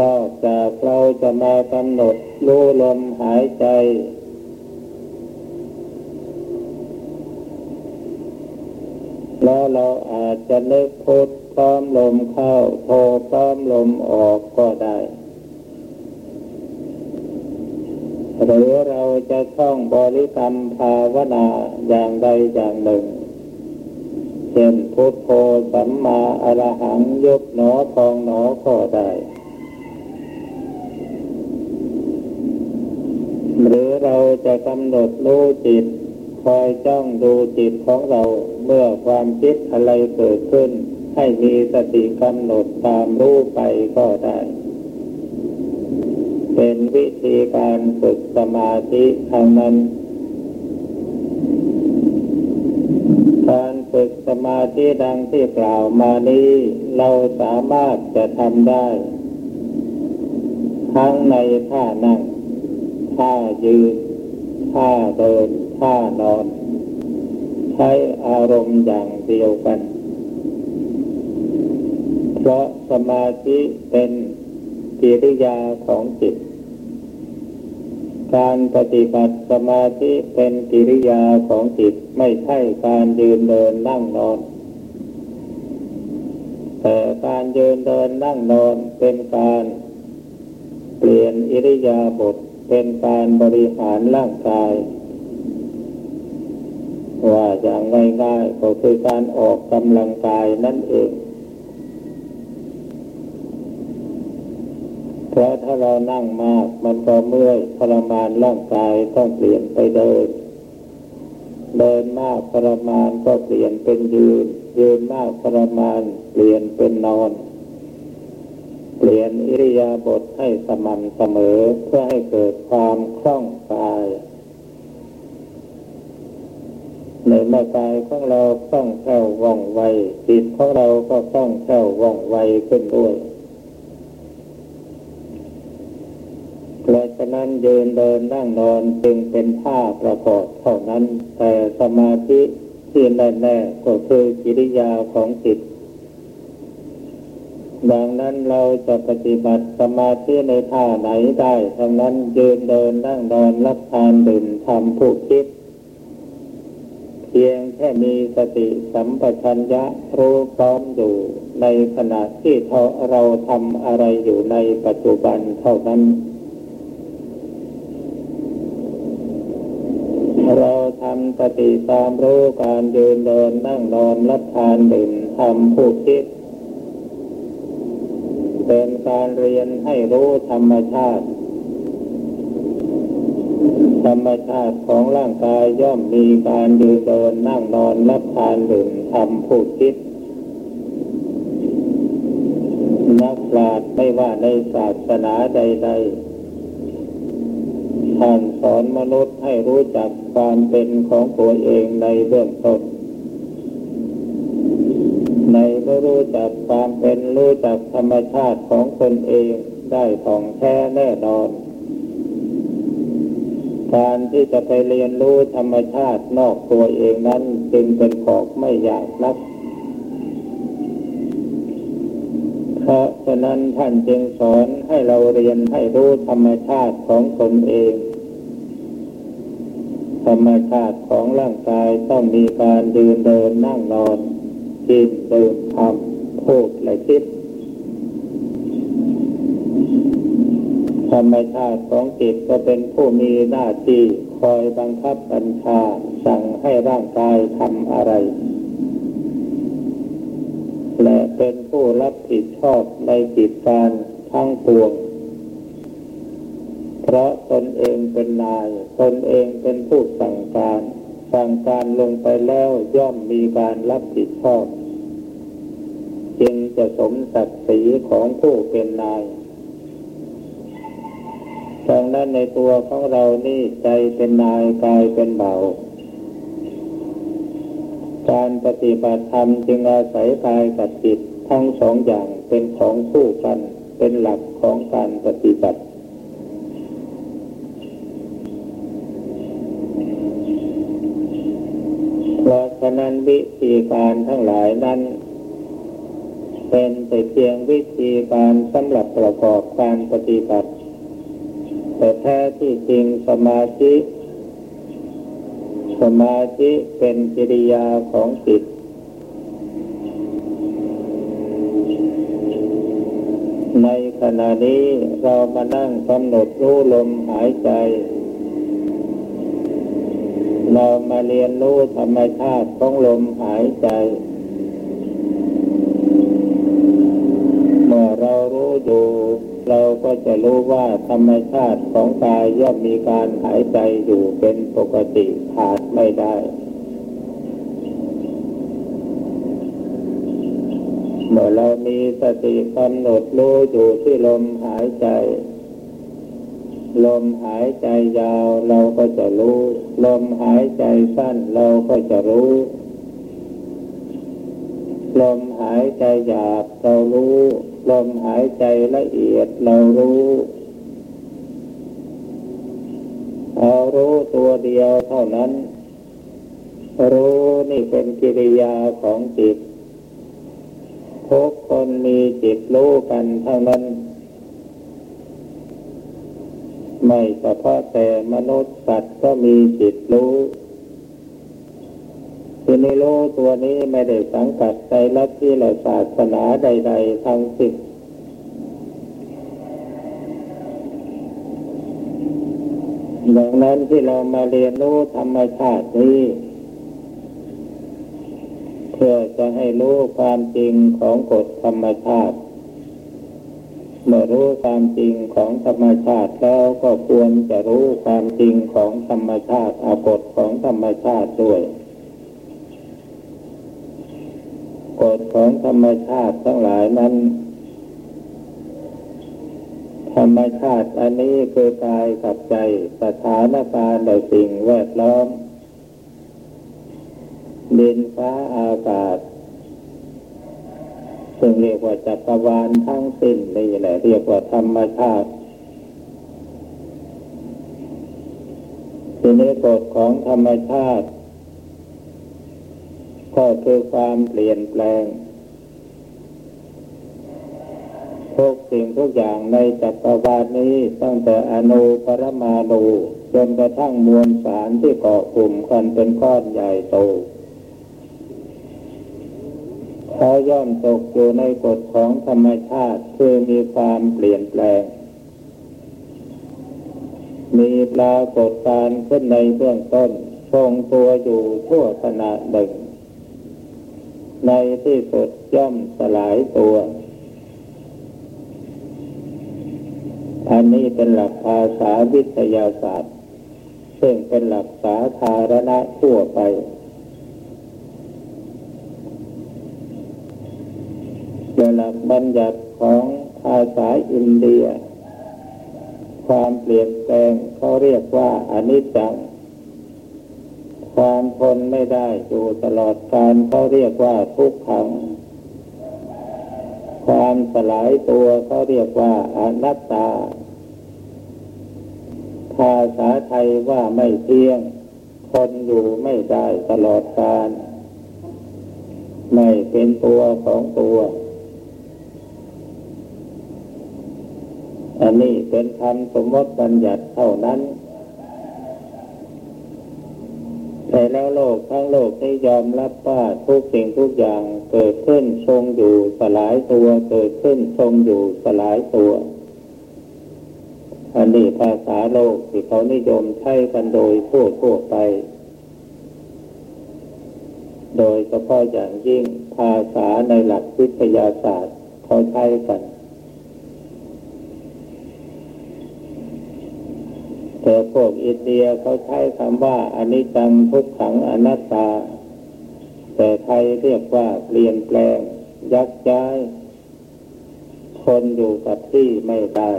นอกจากเราจะมากำหนดรู้ลมหายใจ แล้วเราอาจจะนึกพุทพร้อมลมเข้าโทพร้อมลมออกก็ได้ หรือเราจะท่องบริกรรมภาวนาอย่างใดอย่างหนึ่ง เช่นพุทโธสัมมาอรหังยบหนอพองหนอก็ได้ หรือเราจะกำหนดรู้จิต คอยจ้องดูจิตของเราเมื่อความคิดอะไรเกิดขึ้น ให้มีสติกำหนดตามรู้ไปก็ได้ เป็นวิธีการฝึกสมาธิทางนั้น การฝึกสมาธิดังที่กล่าวมานี้ เราสามารถจะทำได้ ทั้งในท่านั่ง ท่ายืน ท่าเดิน ท่านอน ใช้อารมณ์อย่างเดียวกัน เพราะสมาธิเป็น กิริยาของจิต การปฏิบัติสมาธิเป็นกิริยาของจิตไม่ใช่การยืนเดินนั่งนอนแต่การยืนเดินนั่งนอนเป็นการเปลี่ยนอิริยาบถเป็นการบริหารร่างกาย ว่าอย่างง่ายๆก็คือการออกกำลังกายนั่นเอง เพราะถ้าเรานั่งมากมันก็เมื่อยทรมานร่างกายต้องเปลี่ยนไปเดิน เดินมากทรมานก็เปลี่ยนเป็นยืน ยืนมากทรมานเปลี่ยนเป็นนอน เปลี่ยนอิริยาบถให้สม่ำเสมอเพื่อให้เกิดความคล่องกายในเมื่อกายของเราคล่องแคล่วว่องไวจิตของเราก็คล่องแคล่วว่องไวขึ้นด้วย เพราะฉะนั้นยืนเดินนั่งนอนจึงเป็นท่าประกอบเท่านั้น แต่สมาธิที่แน่ๆก็คือกิริยาของจิตดังนั้นเราจะปฏิบัติสมาธิในท่าไหนได้ทั้งนั้นยืนเดินนั่งนอนรับทานดื่มทำผู้คิด เพียงแค่มีสติสัมปชัญญะรู้พร้อมอยู่ในขณะที่เราทำอะไรอยู่ในปัจจุบันเท่านั้นเรา ปฏิตามรู้การยืนเดินนั่งนอนรับทานดื่มทำผู้คิด เป็นการเรียนให้รู้ธรรมชาติ ธรรมชาติของร่างกายย่อมมีการยืนเดินนั่งนอนรับทานดื่มทำผู้คิดนักปราชญ์ไม่ว่าในศาสนาใด ๆ ท่านสอนมนุษย์ ให้รู้จักความเป็นของตัวเองในเบื้องต้น ในเมื่อรู้จักความเป็นรู้จักธรรมชาติของตนเองได้ท่องแท้แน่นอน การที่จะไปเรียนรู้ธรรมชาตินอกตัวเองนั้นจึงเป็นของไม่ยากนักเพราะฉะนั้นท่านจึงสอนให้เราเรียนให้รู้ธรรมชาติของตนเอง ธรรมชาติของร่างกายต้องมีการยืนเดินนั่งนอนกินดื่มทำพูดและคิด ธรรมชาติของจิตก็เป็นผู้มีหน้าที่คอยบังคับบัญชาสั่งให้ร่างกายทำอะไร และเป็นผู้รับผิดชอบในกิจการทั้งปวง เพราะตนเองเป็นนาย ตนเองเป็นผู้สั่งการ สั่งการลงไปแล้วย่อมมีการรับผิดชอบ จึงจะสมศักดิ์ศรีของผู้เป็นนายดังนั้นในตัวของเรานี่ใจเป็นนายกายเป็นเบาการปฏิบัติธรรมจึงอาศัยกายกับจิตทั้งสองอย่างเป็นของคู่กัน เป็นหลักของการปฏิบัติ ฉะนั้น วิธีการทั้งหลายนั้น เป็นแต่เพียงวิธีการสำหรับประกอบการปฏิบัติ แต่แท้ที่จริงสมาธิ สมาธิเป็นกิริยาของจิตในขณะนี้เรามานั่งกำหนดรู้ลมหายใจ เรามาเรียนรู้ธรรมชาติของลมหายใจ เมื่อเรารู้อยู่เราก็จะรู้ว่าธรรมชาติของกายย่อมมีการหายใจอยู่เป็นปกติขาดไม่ได้ เมื่อเรามีสติกำหนดรู้อยู่ที่ลมหายใจ ลมหายใจยาวเราก็จะรู้ ลมหายใจสั้นเราก็จะรู้ ลมหายใจหยาบเรารู้ ลมหายใจละเอียดเรารู้เอารู้ตัวเดียวเท่านั้น รู้นี่เป็นกิริยาของจิตทุกคนมีจิตรู้กันเท่านั้น ไม่เฉพาะแต่มนุษย์สัตว์ก็มีจิตรู้ทีนี้รู้ตัวนี้ไม่ได้สังกัดใจลัทธิหรือศาสนาใด ๆ ทั้งสิ้นดังนั้นที่เรามาเรียนรู้ธรรมชาตินี้ เพื่อจะให้รู้ความจริงของกฎธรรมชาติ เมื่อรู้ความจริงของธรรมชาติแล้วก็ควรจะรู้ความจริงของธรรมชาติอากฎของธรรมชาติด้วยกฎของธรรมชาติทั้งหลายนั้น ธรรมชาติอันนี้คือกายกับใจสถานการณ์ในสิ่งแวดล้อมดินฟ้าอากาศ ซึ่งเรียกว่าจักรวาลทั้งสิ้นนี่แหละเรียกว่าธรรมชาติทีนี้กฎของธรรมชาติ ก็คือความเปลี่ยนแปลงทุกสิ่งทุกอย่างในจักรวาลนี้ตั้งแต่อนุปรมาณูจนกระทั่งมวลสารที่เกาะกลุ่มกันเป็นก้อนใหญ่โต เขาย่อมตกอยู่ในกฎของธรรมชาติคือมีความเปลี่ยนแปลง มีปรากฏการขึ้นในเบื้องต้นทรงตัวอยู่ชั่วขณะหนึ่ง ในที่สุดย่อมสลายตัว อันนี้เป็นหลักภาษาวิทยาศาสตร์ ซึ่งเป็นหลักสาธารณะทั่วไปักบัญญัติของภาษาอินเดีย ความเปลี่ยนแปลงเขาเรียกว่าอนิจจัง ความทนไม่ได้อยู่ตลอดการเขาเรียกว่าทุกขัง ความสลายตัวเขาเรียกว่าอนัตตา ภาษาไทยว่าไม่เที่ยงทนอยู่ไม่ได้ตลอดการไม่เป็นตัวของตัว อันนี้เป็นคำสมมติบัญญัติเท่านั้นแต่แล้วโลกทั้งโลกได้ยอมรับว่าทุกสิ่งทุกอย่างเกิดขึ้นทรงอยู่สลายตัวเกิดขึ้นทรงอยู่สลายตัว อันนี้ภาษาโลกที่เขานิยมใช้กันโดยทั่วทั่วไป โดยเฉพาะอย่างยิ่งภาษาในหลักวิทยาศาสตร์เขาใช้กัน แต่พวกอินเดียเขาใช้คำว่าอนิจจังทุกขังอนัตตา แต่ไทยเรียกว่าเปลี่ยนแปลง ยักย้าย คนอยู่กับที่ไม่ได้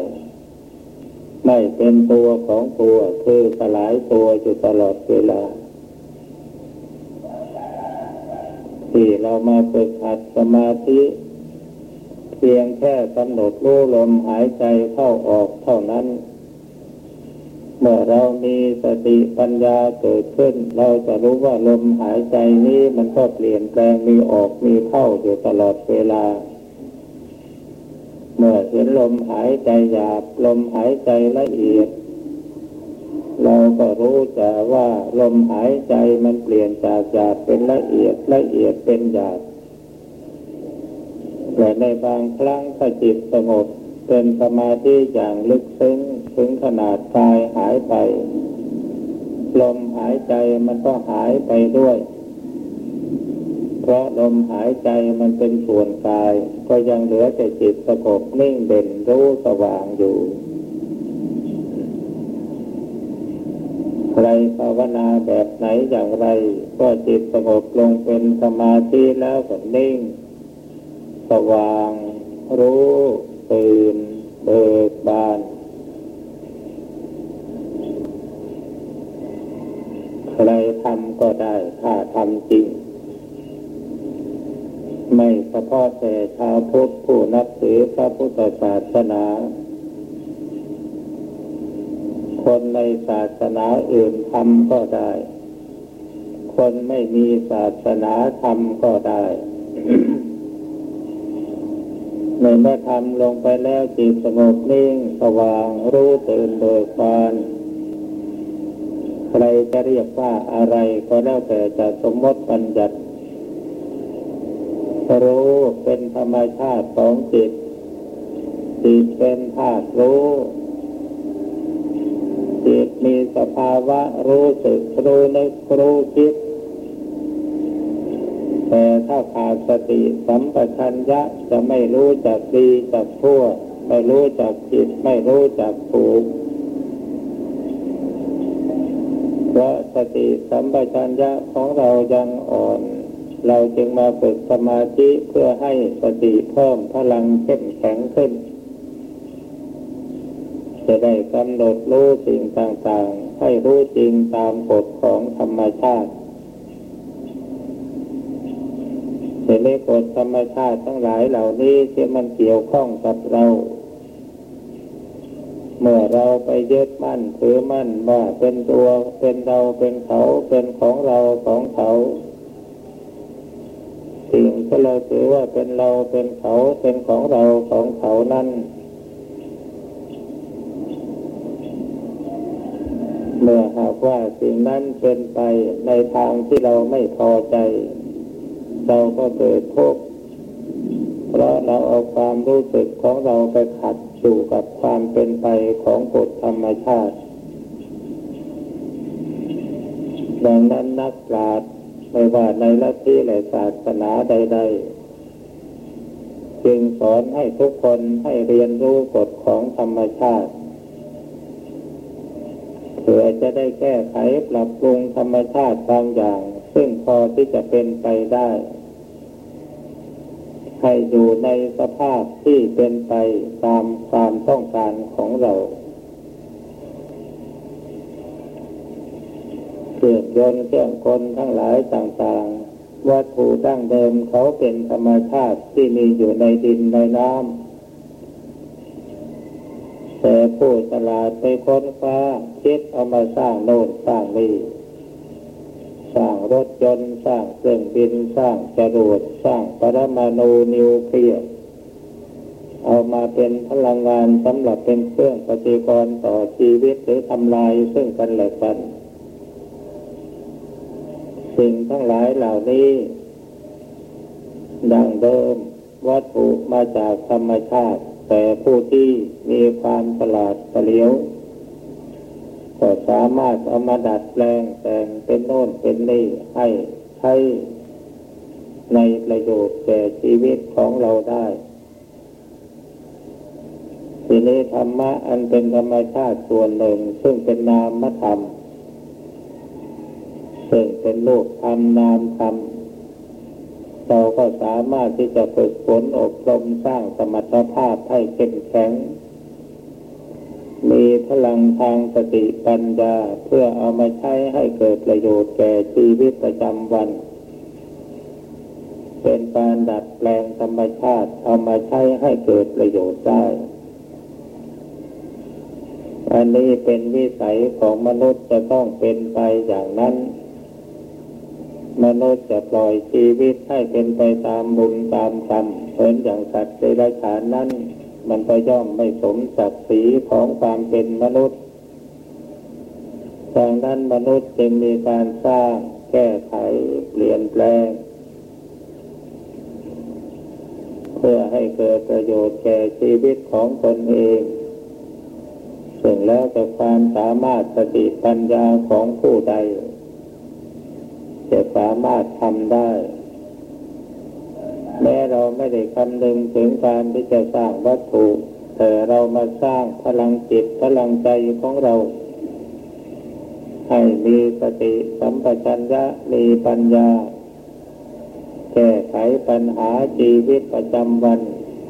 ไม่เป็นตัวของตัวคือสลายตัวอยู่ตลอดเวลา ที่เรามาฝึกหัดสมาธิเพียงแค่กำหนดรู้ลมหายใจเข้าออกเท่านั้น เมื่อเรามีสติปัญญาเกิดขึ้น เราจะรู้ว่าลมหายใจนี้มันก็เปลี่ยนแปลงมีออกมีเข้าอยู่ตลอดเวลา เมื่อเห็นลมหายใจหยาบลมหายใจละเอียด เราก็รู้จักว่าลมหายใจมันเปลี่ยนจากหยาบเป็นละเอียดละเอียดเป็นหยาบแต่ในบางครั้งถ้าจิตสงบเป็นสมาธิอย่างลึกซึ้ง ถึงขนาดกายหายไป ลมหายใจมันก็หายไปด้วย เพราะลมหายใจมันเป็นส่วนกาย ก็ยังเหลือแต่จิตสงบนิ่งเด่นรู้สว่างอยู่ใครภาวนาแบบไหนอย่างไร ก็จิตสงบลงเป็นสมาธิแล้วก็นิ่ง สว่าง รู้ตื่นเบิกบาน ใครทำก็ได้ถ้าทำจริง ไม่เฉพาะแต่ชาวพุทธผู้นับถือพระพุทธศาสนา คนในศาสนาอื่นทำก็ได้ คนไม่มีศาสนาทำก็ได้ในเมื่อทำลงไปแล้วจิตสงบนิ่งสว่างรู้ตื่นเบิกบาน ใครจะเรียกว่าอะไรก็แล้วแต่จะสมมติปัญญัติรู้เป็นธรรมชาติของจิต จิตเป็นธาตุรู้ จิตมีสภาวะรู้สึกรู้นึกรู้คิด แต่ถ้าขาดสติสัมปชัญญะจะไม่รู้จักดีจักทั่ว ไม่รู้จักผิดไม่รู้จักถูก เพราะสติสัมปชัญญะของเรายังอ่อน เราจึงมาฝึกสมาธิเพื่อให้สติเพิ่มพลังเข้มแข็งขึ้น จะได้กำหนดรู้สิ่งต่างๆ ให้รู้จริงตามกฎของธรรมชาติแต่ในกฎธรรมชาติทั้งหลายเหล่านี้ที่มันเกี่ยวข้องกับเรา เมื่อเราไปยึดมั่นถือมั่นว่าเป็นตัวเป็นเราเป็นเขาเป็นของเราของเขาสิ่งที่เราถือว่าเป็นเราเป็นเขาเป็นของเราของเขานั้นเมื่อหากว่าสิ่งนั้นเป็นไปในทางที่เราไม่พอใจ เราก็เกิดทุกข์เพราะเราเอาความรู้สึกของเราไปขัด อยู่กับความเป็นไปของกฎธรรมชาติ ดังนั้นนักปราชญ์ไม่ว่าในลัทธิและศาสนาใด ๆ จึงสอนให้ทุกคนให้เรียนรู้กฎของธรรมชาติเพื่อจะได้แก้ไขปรับปรุงธรรมชาติบางอย่าง ซึ่งพอที่จะเป็นไปได้ ให้อยู่ในสภาพที่เป็นไปตามความต้องการของเราเครื่องยนต์เครื่องกลทั้งหลายต่างๆ วัตถุดั้งเดิมเขาเป็นธรรมชาติที่มีอยู่ในดินในน้ำแต่ผู้ฉลาดไปค้นคว้าคิดเอามาสร้างโน่นสร้างนี่ สร้างรถยนต์สร้างเครื่องบินสร้างจรวดสร้างปรมาณูนิวเคลียร์เอามาเป็นพลังงานสำหรับเป็นเครื่องปฏิกรณ์ต่อชีวิตหรือทำลายซึ่งกันและกัน สิ่งทั้งหลายเหล่านี้ ดังเดิมวัตถุมาจากธรรมชาติ แต่ผู้ที่มีความฉลาดเฉลียว ก็สามารถเอามาดัดแปลงแต่งเป็นโน่นเป็นนี่ให้ใช้ในประโยชน์แก่ชีวิตของเราได้ทีนี้ธรรมะอันเป็นธรรมชาติส่วนหนึ่ง ซึ่งเป็นนามธรรม ซึ่งเป็นโลกธรรมนามธรรม เราก็สามารถที่จะฝึกฝนอบรมสร้างสมรรถภาพให้เข้มแข็ง มีพลังทางสติปัญญาเพื่อเอามาใช้ให้เกิดประโยชน์แก่ชีวิตประจำวัน เป็นการดัดแปลงธรรมชาติเอามาใช้ให้เกิดประโยชน์ได้ อันนี้เป็นวิสัยของมนุษย์จะต้องเป็นไปอย่างนั้น มนุษย์จะปล่อยชีวิตให้เป็นไปตามบุญตามกรรมเหมือนอย่างสัตว์ในราชานนั้น มันก็ย่อมไม่สมศักดิ์ศรีของความเป็นมนุษย์ดังนั้นมนุษย์จึงมีการสร้างแก้ไขเปลี่ยนแปลง เพื่อให้เกิดประโยชน์แก่ชีวิตของตนเองซึ่งแล้วแต่ความสามารถสติปัญญาของผู้ใด จะสามารถทำได้ แม้เราไม่ได้คำนึงถึงการที่จะสร้างวัตถุ แต่เรามาสร้างพลังจิตพลังใจของเรา ให้มีสติสัมปชัญญะมีปัญญา แก้ไขปัญหาชีวิตประจำวัน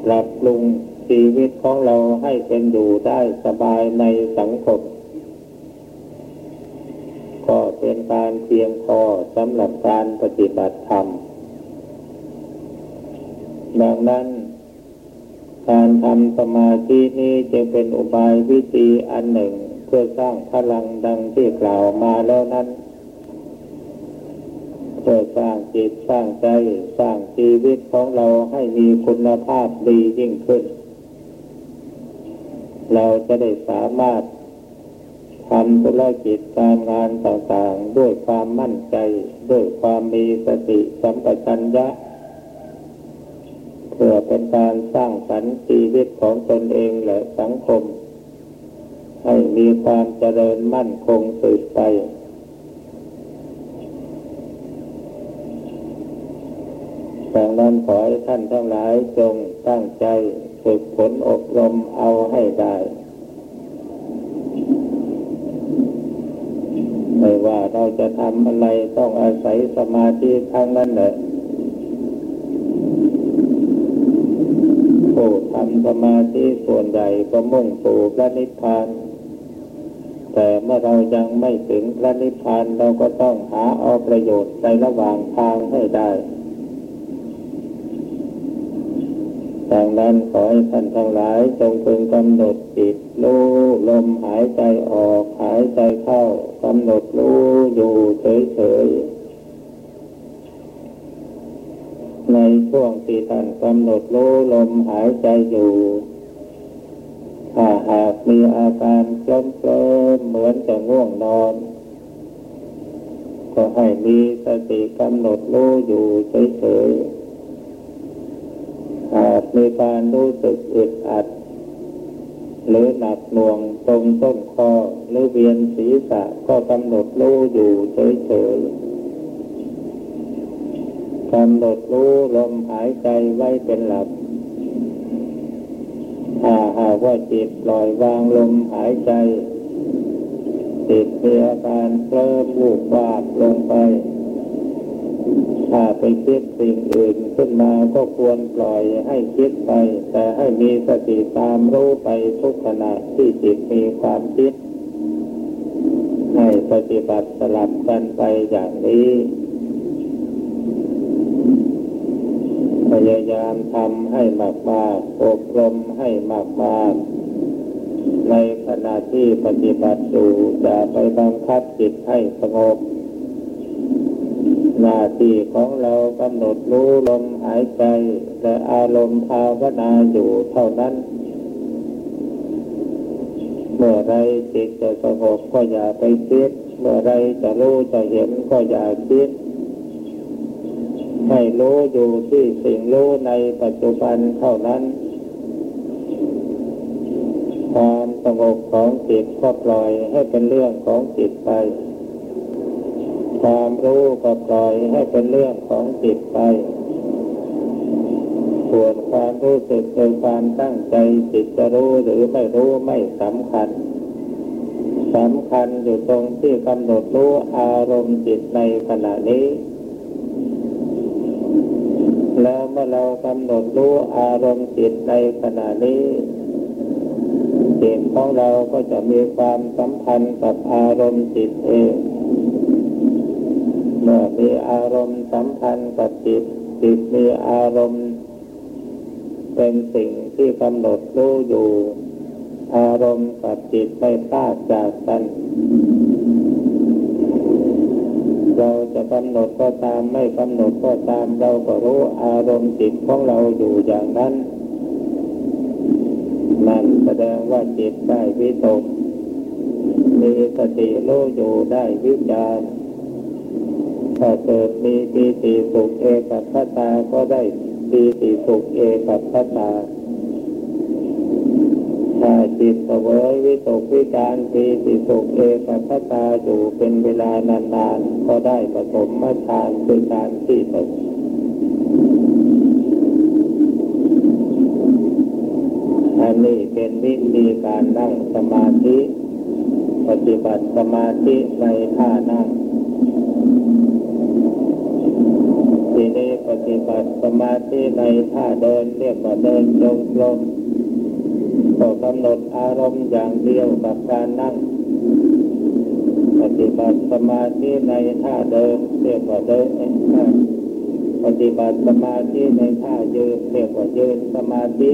ปรับปรุงชีวิตของเราให้เป็นอยู่ได้สบายในสังคม ก็เป็นการเพียงพอสำหรับการปฏิบัติธรรม ดังนั้น การทำสมาธินี้จะเป็นอุบายวิธีอันหนึ่ง เพื่อสร้างพลังดังที่กล่าวมาแล้วนั้น เพื่อสร้างจิตสร้างใจสร้างชีวิตของเราให้มีคุณภาพดียิ่งขึ้น เราจะได้สามารถทำธุรกิจการงานต่างๆ ด้วยความมั่นใจ ด้วยความมีสติสัมปชัญญะ เพื่อเป็นการสร้างสรรค์ชีวิตของตนเองและสังคม ให้มีความเจริญมั่นคงสืบไป ดังนั้นขอให้ท่านทั้งหลายจงตั้งใจฝึกฝนอบรมเอาให้ได้ไม่ว่าเราจะทำอะไรต้องอาศัยสมาธิทั้งนั้นแหละผู้ทำ สมาธิส่วนใหญ่ก็มุ่งสู่พระนิพพาน แต่เมื่อเรายังไม่ถึงพระนิพพานเราก็ต้องหาเอาประโยชน์ในระหว่างทางให้ได้ดังนั้นขอให้ท่านทั้งหลายจงพึงกำหนดจิตรู้ลมหายใจออกหายใจเข้ากำหนดรู้อยู่เฉยๆ ในช่วงที่ท่านกำหนดรู้ลมหายใจอยู่ ถ้าหากมีอาการเคลิ้มเคลิมเหมือนจะง่วงนอน ก็ให้มีสติกำหนดรู้อยู่เฉยๆหากมีการรู้สึกอึดอัด หรือหนักหน่วงตรงต้นคอหรือเวียนศีรษะก็กำหนดรู้อยู่เฉยๆ กำหนดรู้ลมหายใจไว้เป็นหลักถ้าหากว่าจิตปล่อยวางลมหายใจ จิตมีอาการเคลิ้มวูบวาบลงไป ถ้าไปคิดสิ่งอื่นขึ้นมาก็ควรปล่อยให้คิดไป แต่ให้มีสติตามรู้ไปทุกขณะที่จิตมีความคิด ให้ปฏิบัติสลับกันไปอย่างนี้ พยายามทำให้มากมากอบรมให้มากมากในขณะที่ปฏิบัติอยู่จะไปบังคับจิตให้สงบ หน้าที่ของเรากำหนดรู้ลมหายใจและอารมณ์ภาวนาอยู่เท่านั้น เมื่อไรจิตจะสงบก็อย่าไปคิด เมื่อไรจะรู้จะเห็นก็อย่าคิด ให้รู้อยู่ที่สิ่งรู้ในปัจจุบันเท่านั้น ความสงบของจิตก็ปล่อยให้เป็นเรื่องของจิตไป ความรู้ก็ปล่อยให้เป็นเรื่องของจิตไป ส่วนความรู้สึกโดยความตั้งใจจิตจะรู้หรือไม่รู้ไม่สำคัญสำคัญอยู่ตรงที่กำหนดรู้อารมณ์จิตในขณะนี้ แล้วเมื่อเรากำหนดรู้อารมณ์จิตในขณะนี้จิตของเราก็จะมีความสัมพันธ์กับอารมณ์จิตเอง เมื่อมีอารมณ์สัมพันธ์กับจิต จิตมีอารมณ์ เป็นสิ่งที่กำหนดรู้อยู่ อารมณ์กับจิตไม่พลาดจากกัน เราจะกำหนดก็ตามไม่กำหนดก็ตามเราก็รู้อารมณ์จิตของเราอยู่อย่างนั้น นั่นแสดงว่าจิตได้วิตกมีสติรู้อยู่ได้วิจารถ้าเกิดมีปีติสุขเอกัคตาก็ได้ปีติสุขเอกัคตา ถ้าจิตเสวยวิตกวิจารปีติสุขเอกัคตาอยู่เป็นเวลานานๆ ก็ได้ผสมมาทานคือการที่ตกอันนี้เป็นวิธีการนั่งสมาธิ ปฏิบัติสมาธิในท่านั่งทีนี้ปฏิบัติสมาธิในท่าเดินเรียกว่าเดินจงกรม ก็กำหนดอารมณ์อย่างเดียวกับการนั่ง ปฏิบัติสมาธิในท่าเดิมเรียกว่าเดินปฏิบัติสมาธิในท่ายืนเรียกว่ายืนสมาธิ